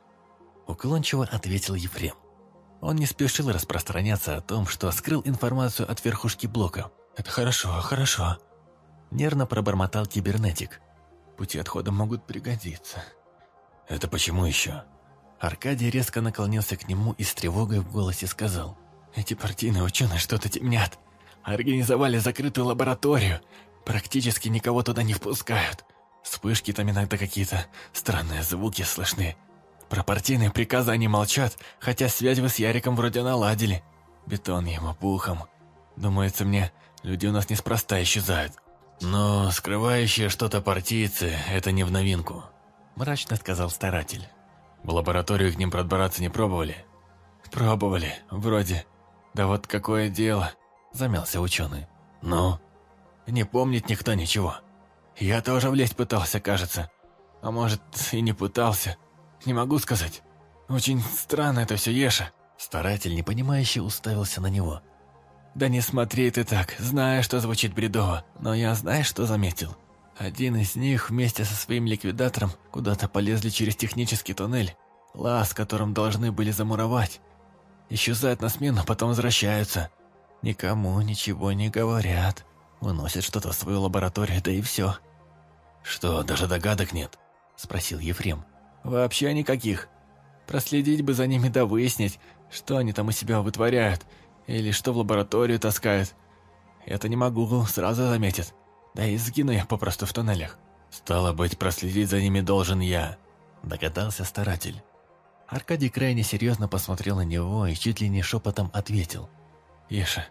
Speaker 1: Уклончиво ответил Ефрем. Он не спешил распространяться о том, что скрыл информацию от верхушки блока. «Это хорошо, хорошо», – нервно пробормотал кибернетик. «Пути отхода могут пригодиться». «Это почему еще?» Аркадий резко наклонился к нему и с тревогой в голосе сказал. «Эти партийные ученые что-то темнят. Организовали закрытую лабораторию. Практически никого туда не впускают. Вспышки там иногда какие-то странные звуки слышны. Про партийные приказы они молчат, хотя связь вы с Яриком вроде наладили. Бетон ему пухом. Думается мне, люди у нас неспроста исчезают. Но скрывающие что-то партийцы – это не в новинку», – мрачно сказал старатель. В лабораторию к ним подбраться не пробовали? Пробовали, вроде. Да вот какое дело, замялся ученый. Ну? Не помнит никто ничего. Я тоже влезть пытался, кажется. А может, и не пытался. Не могу сказать. Очень странно это все, Еша. Старатель, непонимающе, уставился на него. «Да не смотри ты так, зная, что звучит бредово, но я знаю, что заметил? Один из них вместе со своим ликвидатором куда-то полезли через технический туннель, лаз, которым должны были замуровать. Исчезают на смену, потом возвращаются. Никому ничего не говорят. выносят что-то в свою лабораторию, да и все. «Что, даже догадок нет?» – спросил Ефрем. «Вообще никаких. Проследить бы за ними да выяснить, что они там у себя вытворяют, или что в лабораторию таскают. Это не могу, сразу заметят. Да и сгину я попросту в тоннелях. Стало быть, проследить за ними должен я. Догадался старатель. Аркадий крайне серьезно посмотрел на него и чуть ли не шепотом ответил. «Еша,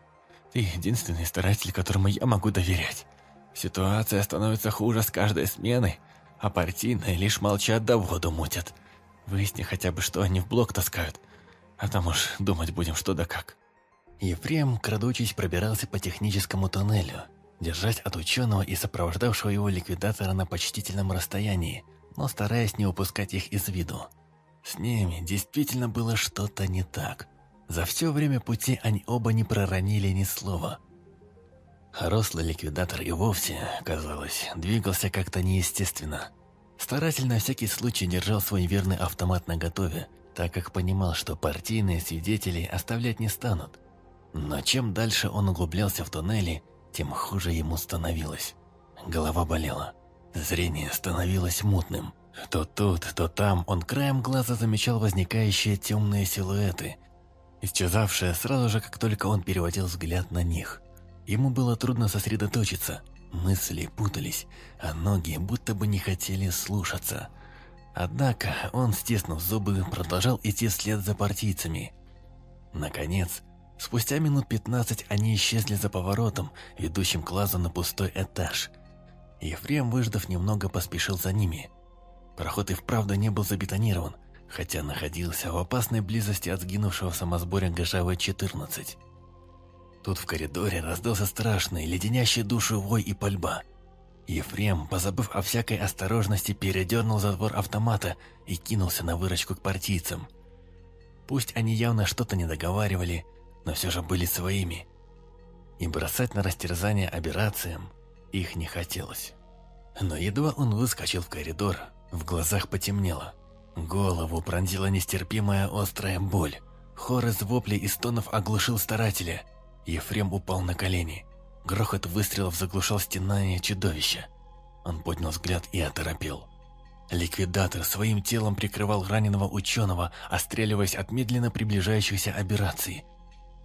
Speaker 1: ты единственный старатель, которому я могу доверять. Ситуация становится хуже с каждой сменой, а партийные лишь молчат да воду мутят. Выясни хотя бы, что они в блок таскают, а там уж думать будем что да как». Ефрем, крадучись, пробирался по техническому тоннелю – держась от ученого и сопровождавшего его ликвидатора на почтительном расстоянии, но стараясь не упускать их из виду. С ними действительно было что-то не так. За все время пути они оба не проронили ни слова. А рослый ликвидатор и вовсе, казалось, двигался как-то неестественно. Старательно на всякий случай держал свой верный автомат наготове, так как понимал, что партийные свидетели оставлять не станут. Но чем дальше он углублялся в туннели, тем хуже ему становилось. Голова болела. Зрение становилось мутным. То тут, то там он краем глаза замечал возникающие темные силуэты, исчезавшие сразу же, как только он переводил взгляд на них. Ему было трудно сосредоточиться. Мысли путались, а ноги будто бы не хотели слушаться. Однако он, стеснув зубы, продолжал идти вслед за партийцами. Наконец, Спустя минут 15 они исчезли за поворотом, ведущим к лазу на пустой этаж. Ефрем, выждав немного, поспешил за ними. Проход и вправду не был забетонирован, хотя находился в опасной близости от сгинувшего самосборя ГШВ-14. Тут в коридоре раздался страшный, леденящий душу вой и пальба. Ефрем, позабыв о всякой осторожности, передернул затвор автомата и кинулся на выручку к партийцам. Пусть они явно что-то не договаривали, но все же были своими, и бросать на растерзание операциям их не хотелось. Но едва он выскочил в коридор, в глазах потемнело. Голову пронзила нестерпимая острая боль. Хор из воплей и стонов оглушил старателя. Ефрем упал на колени. Грохот выстрелов заглушал стенание чудовища. Он поднял взгляд и оторопел. Ликвидатор своим телом прикрывал раненого ученого, остреливаясь от медленно приближающихся операций.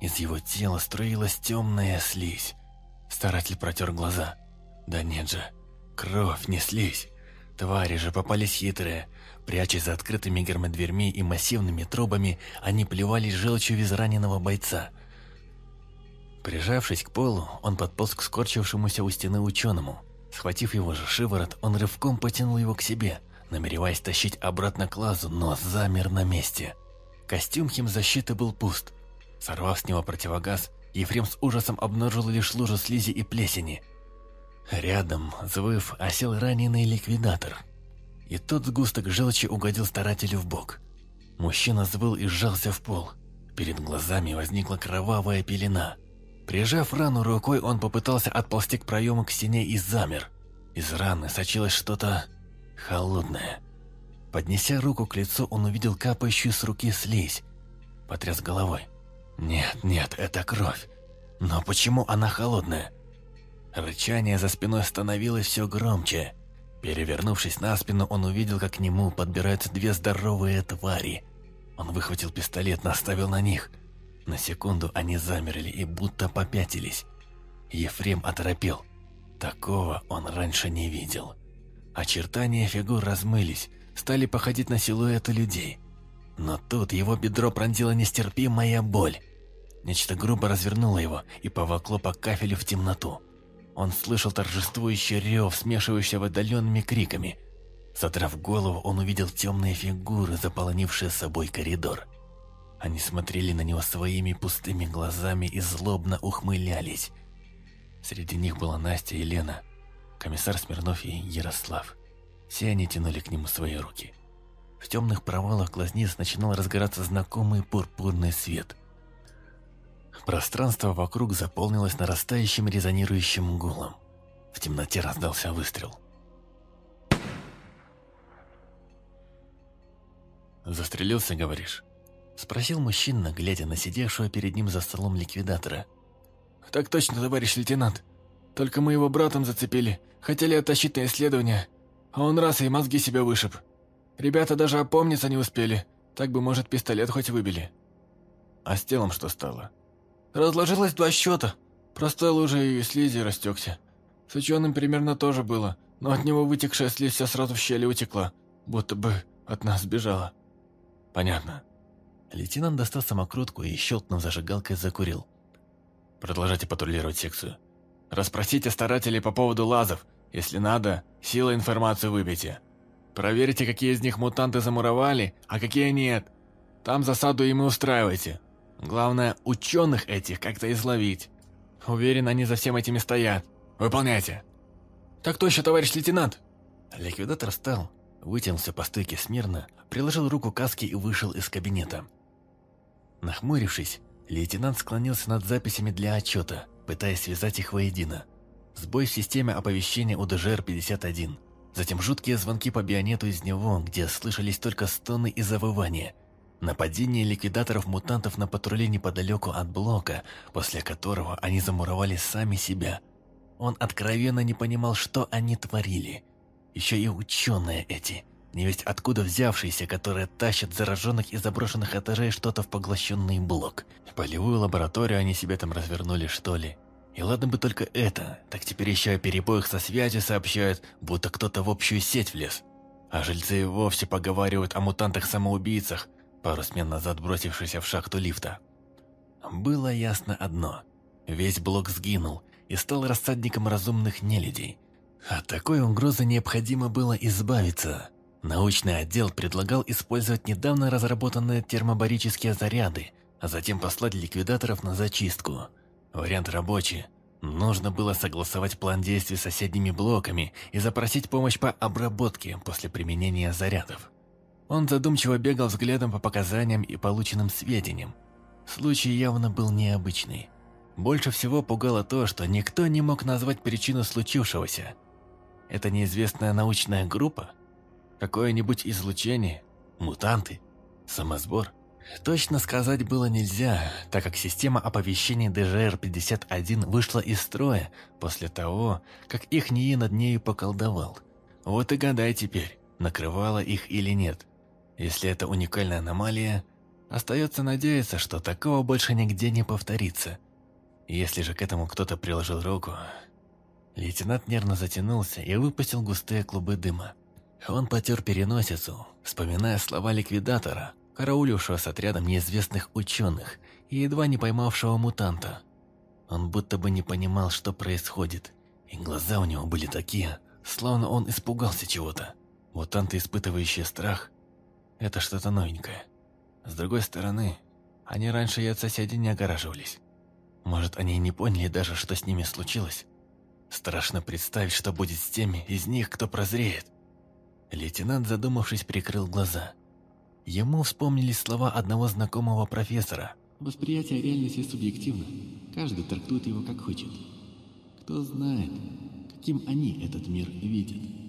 Speaker 1: Из его тела струилась темная слизь. Старатель протер глаза. Да нет же, кровь не слизь. Твари же попались хитрые. Прячась за открытыми гермодверьми и массивными трубами, они плевали желчью из раненого бойца. Прижавшись к полу, он подполз к скорчившемуся у стены ученому. Схватив его же шиворот, он рывком потянул его к себе, намереваясь тащить обратно к лазу, но замер на месте. Костюм химзащиты был пуст – Сорвав с него противогаз, Ефрем с ужасом обнаружил лишь лужу слизи и плесени. Рядом, взвыв, осел раненый ликвидатор. И тот сгусток желчи угодил старателю в бок. Мужчина звыл и сжался в пол. Перед глазами возникла кровавая пелена. Прижав рану рукой, он попытался отползти к проему к стене и замер. Из раны сочилось что-то холодное. Поднеся руку к лицу, он увидел капающую с руки слизь. Потряс головой. Нет, нет, это кровь. Но почему она холодная? Рычание за спиной становилось все громче. Перевернувшись на спину, он увидел, как к нему подбираются две здоровые твари. Он выхватил пистолет, наставил на них. На секунду они замерли и будто попятились. Ефрем оторопел. Такого он раньше не видел. Очертания фигур размылись, стали походить на силуэты людей. Но тут его бедро пронзила нестерпимая боль. Нечто грубо развернуло его и поволокло по кафелю в темноту. Он слышал торжествующий рев, смешивающийся отдаленными криками. Содрав голову, он увидел темные фигуры, заполонившие собой коридор. Они смотрели на него своими пустыми глазами и злобно ухмылялись. Среди них была Настя и Лена, комиссар Смирнов и Ярослав. Все они тянули к нему свои руки. В темных провалах глазниц начинал разгораться знакомый пурпурный свет. Пространство вокруг заполнилось нарастающим резонирующим гулом. В темноте раздался выстрел. «Застрелился, говоришь?» Спросил мужчина, глядя на сидевшего перед ним за столом ликвидатора.
Speaker 2: «Так точно, товарищ лейтенант. Только мы его братом зацепили. Хотели оттащить на исследование. А он раз и мозги себе вышиб. Ребята даже опомниться не успели. Так бы, может, пистолет хоть выбили».
Speaker 1: «А с телом что стало?»
Speaker 2: Разложилось два счета. Простой лужей слизи растекся. С ученым примерно тоже было, но от него вытекшая слизь вся сразу в щели утекла, будто бы от нас сбежала.
Speaker 1: Понятно. Лейтенант достал самокрутку и, щелкнув зажигалкой, закурил. Продолжайте патрулировать секцию. Распросите старателей по поводу лазов. Если надо, силой информацию выбейте. Проверьте, какие из них мутанты замуровали, а какие нет. Там засаду им и устраивайте. Главное, ученых этих как-то изловить. Уверен, они за всем этими стоят. Выполняйте.
Speaker 2: Так точно, товарищ лейтенант.
Speaker 1: Ликвидатор встал, вытянулся по стойке смирно, приложил руку к каске и вышел из кабинета. Нахмурившись, лейтенант склонился над записями для отчета, пытаясь связать их воедино. Сбой в системе оповещения УДЖР-51. Затем жуткие звонки по бионету из него, где слышались только стоны и завывания – Нападение ликвидаторов-мутантов на патруле неподалеку от блока, после которого они замуровали сами себя. Он откровенно не понимал, что они творили. Еще и ученые эти, не весть откуда взявшиеся, которые тащат зараженных и заброшенных этажей что-то в поглощенный блок. Полевую лабораторию они себе там развернули, что ли? И ладно бы только это, так теперь еще о перебоях со связью сообщают, будто кто-то в общую сеть влез. А жильцы вовсе поговаривают о мутантах-самоубийцах – пару смен назад бросившийся в шахту лифта. Было ясно одно. Весь блок сгинул и стал рассадником разумных нелюдей. От такой угрозы необходимо было избавиться. Научный отдел предлагал использовать недавно разработанные термобарические заряды, а затем послать ликвидаторов на зачистку. Вариант рабочий. Нужно было согласовать план действий с соседними блоками и запросить помощь по обработке после применения зарядов. Он задумчиво бегал взглядом по показаниям и полученным сведениям. Случай явно был необычный. Больше всего пугало то, что никто не мог назвать причину случившегося. Это неизвестная научная группа? Какое-нибудь излучение? Мутанты? Самосбор? Точно сказать было нельзя, так как система оповещений ДЖР-51 вышла из строя после того, как их НИИ над нею поколдовал. Вот и гадай теперь, накрывало их или нет. Если это уникальная аномалия, остается надеяться, что такого больше нигде не повторится. Если же к этому кто-то приложил руку... Лейтенант нервно затянулся и выпустил густые клубы дыма. Он потер переносицу, вспоминая слова ликвидатора, караулившего с отрядом неизвестных ученых и едва не поймавшего мутанта. Он будто бы не понимал, что происходит, и глаза у него были такие, словно он испугался чего-то. Мутанты, испытывающие страх, это что-то новенькое. С другой стороны, они раньше и от соседей не огораживались. Может, они не поняли даже, что с ними случилось. Страшно представить, что будет с теми из них, кто прозреет. Лейтенант, задумавшись, прикрыл глаза. Ему вспомнились слова одного знакомого профессора.
Speaker 4: «Восприятие реальности субъективно. Каждый трактует его как хочет. Кто знает, каким они этот мир видят».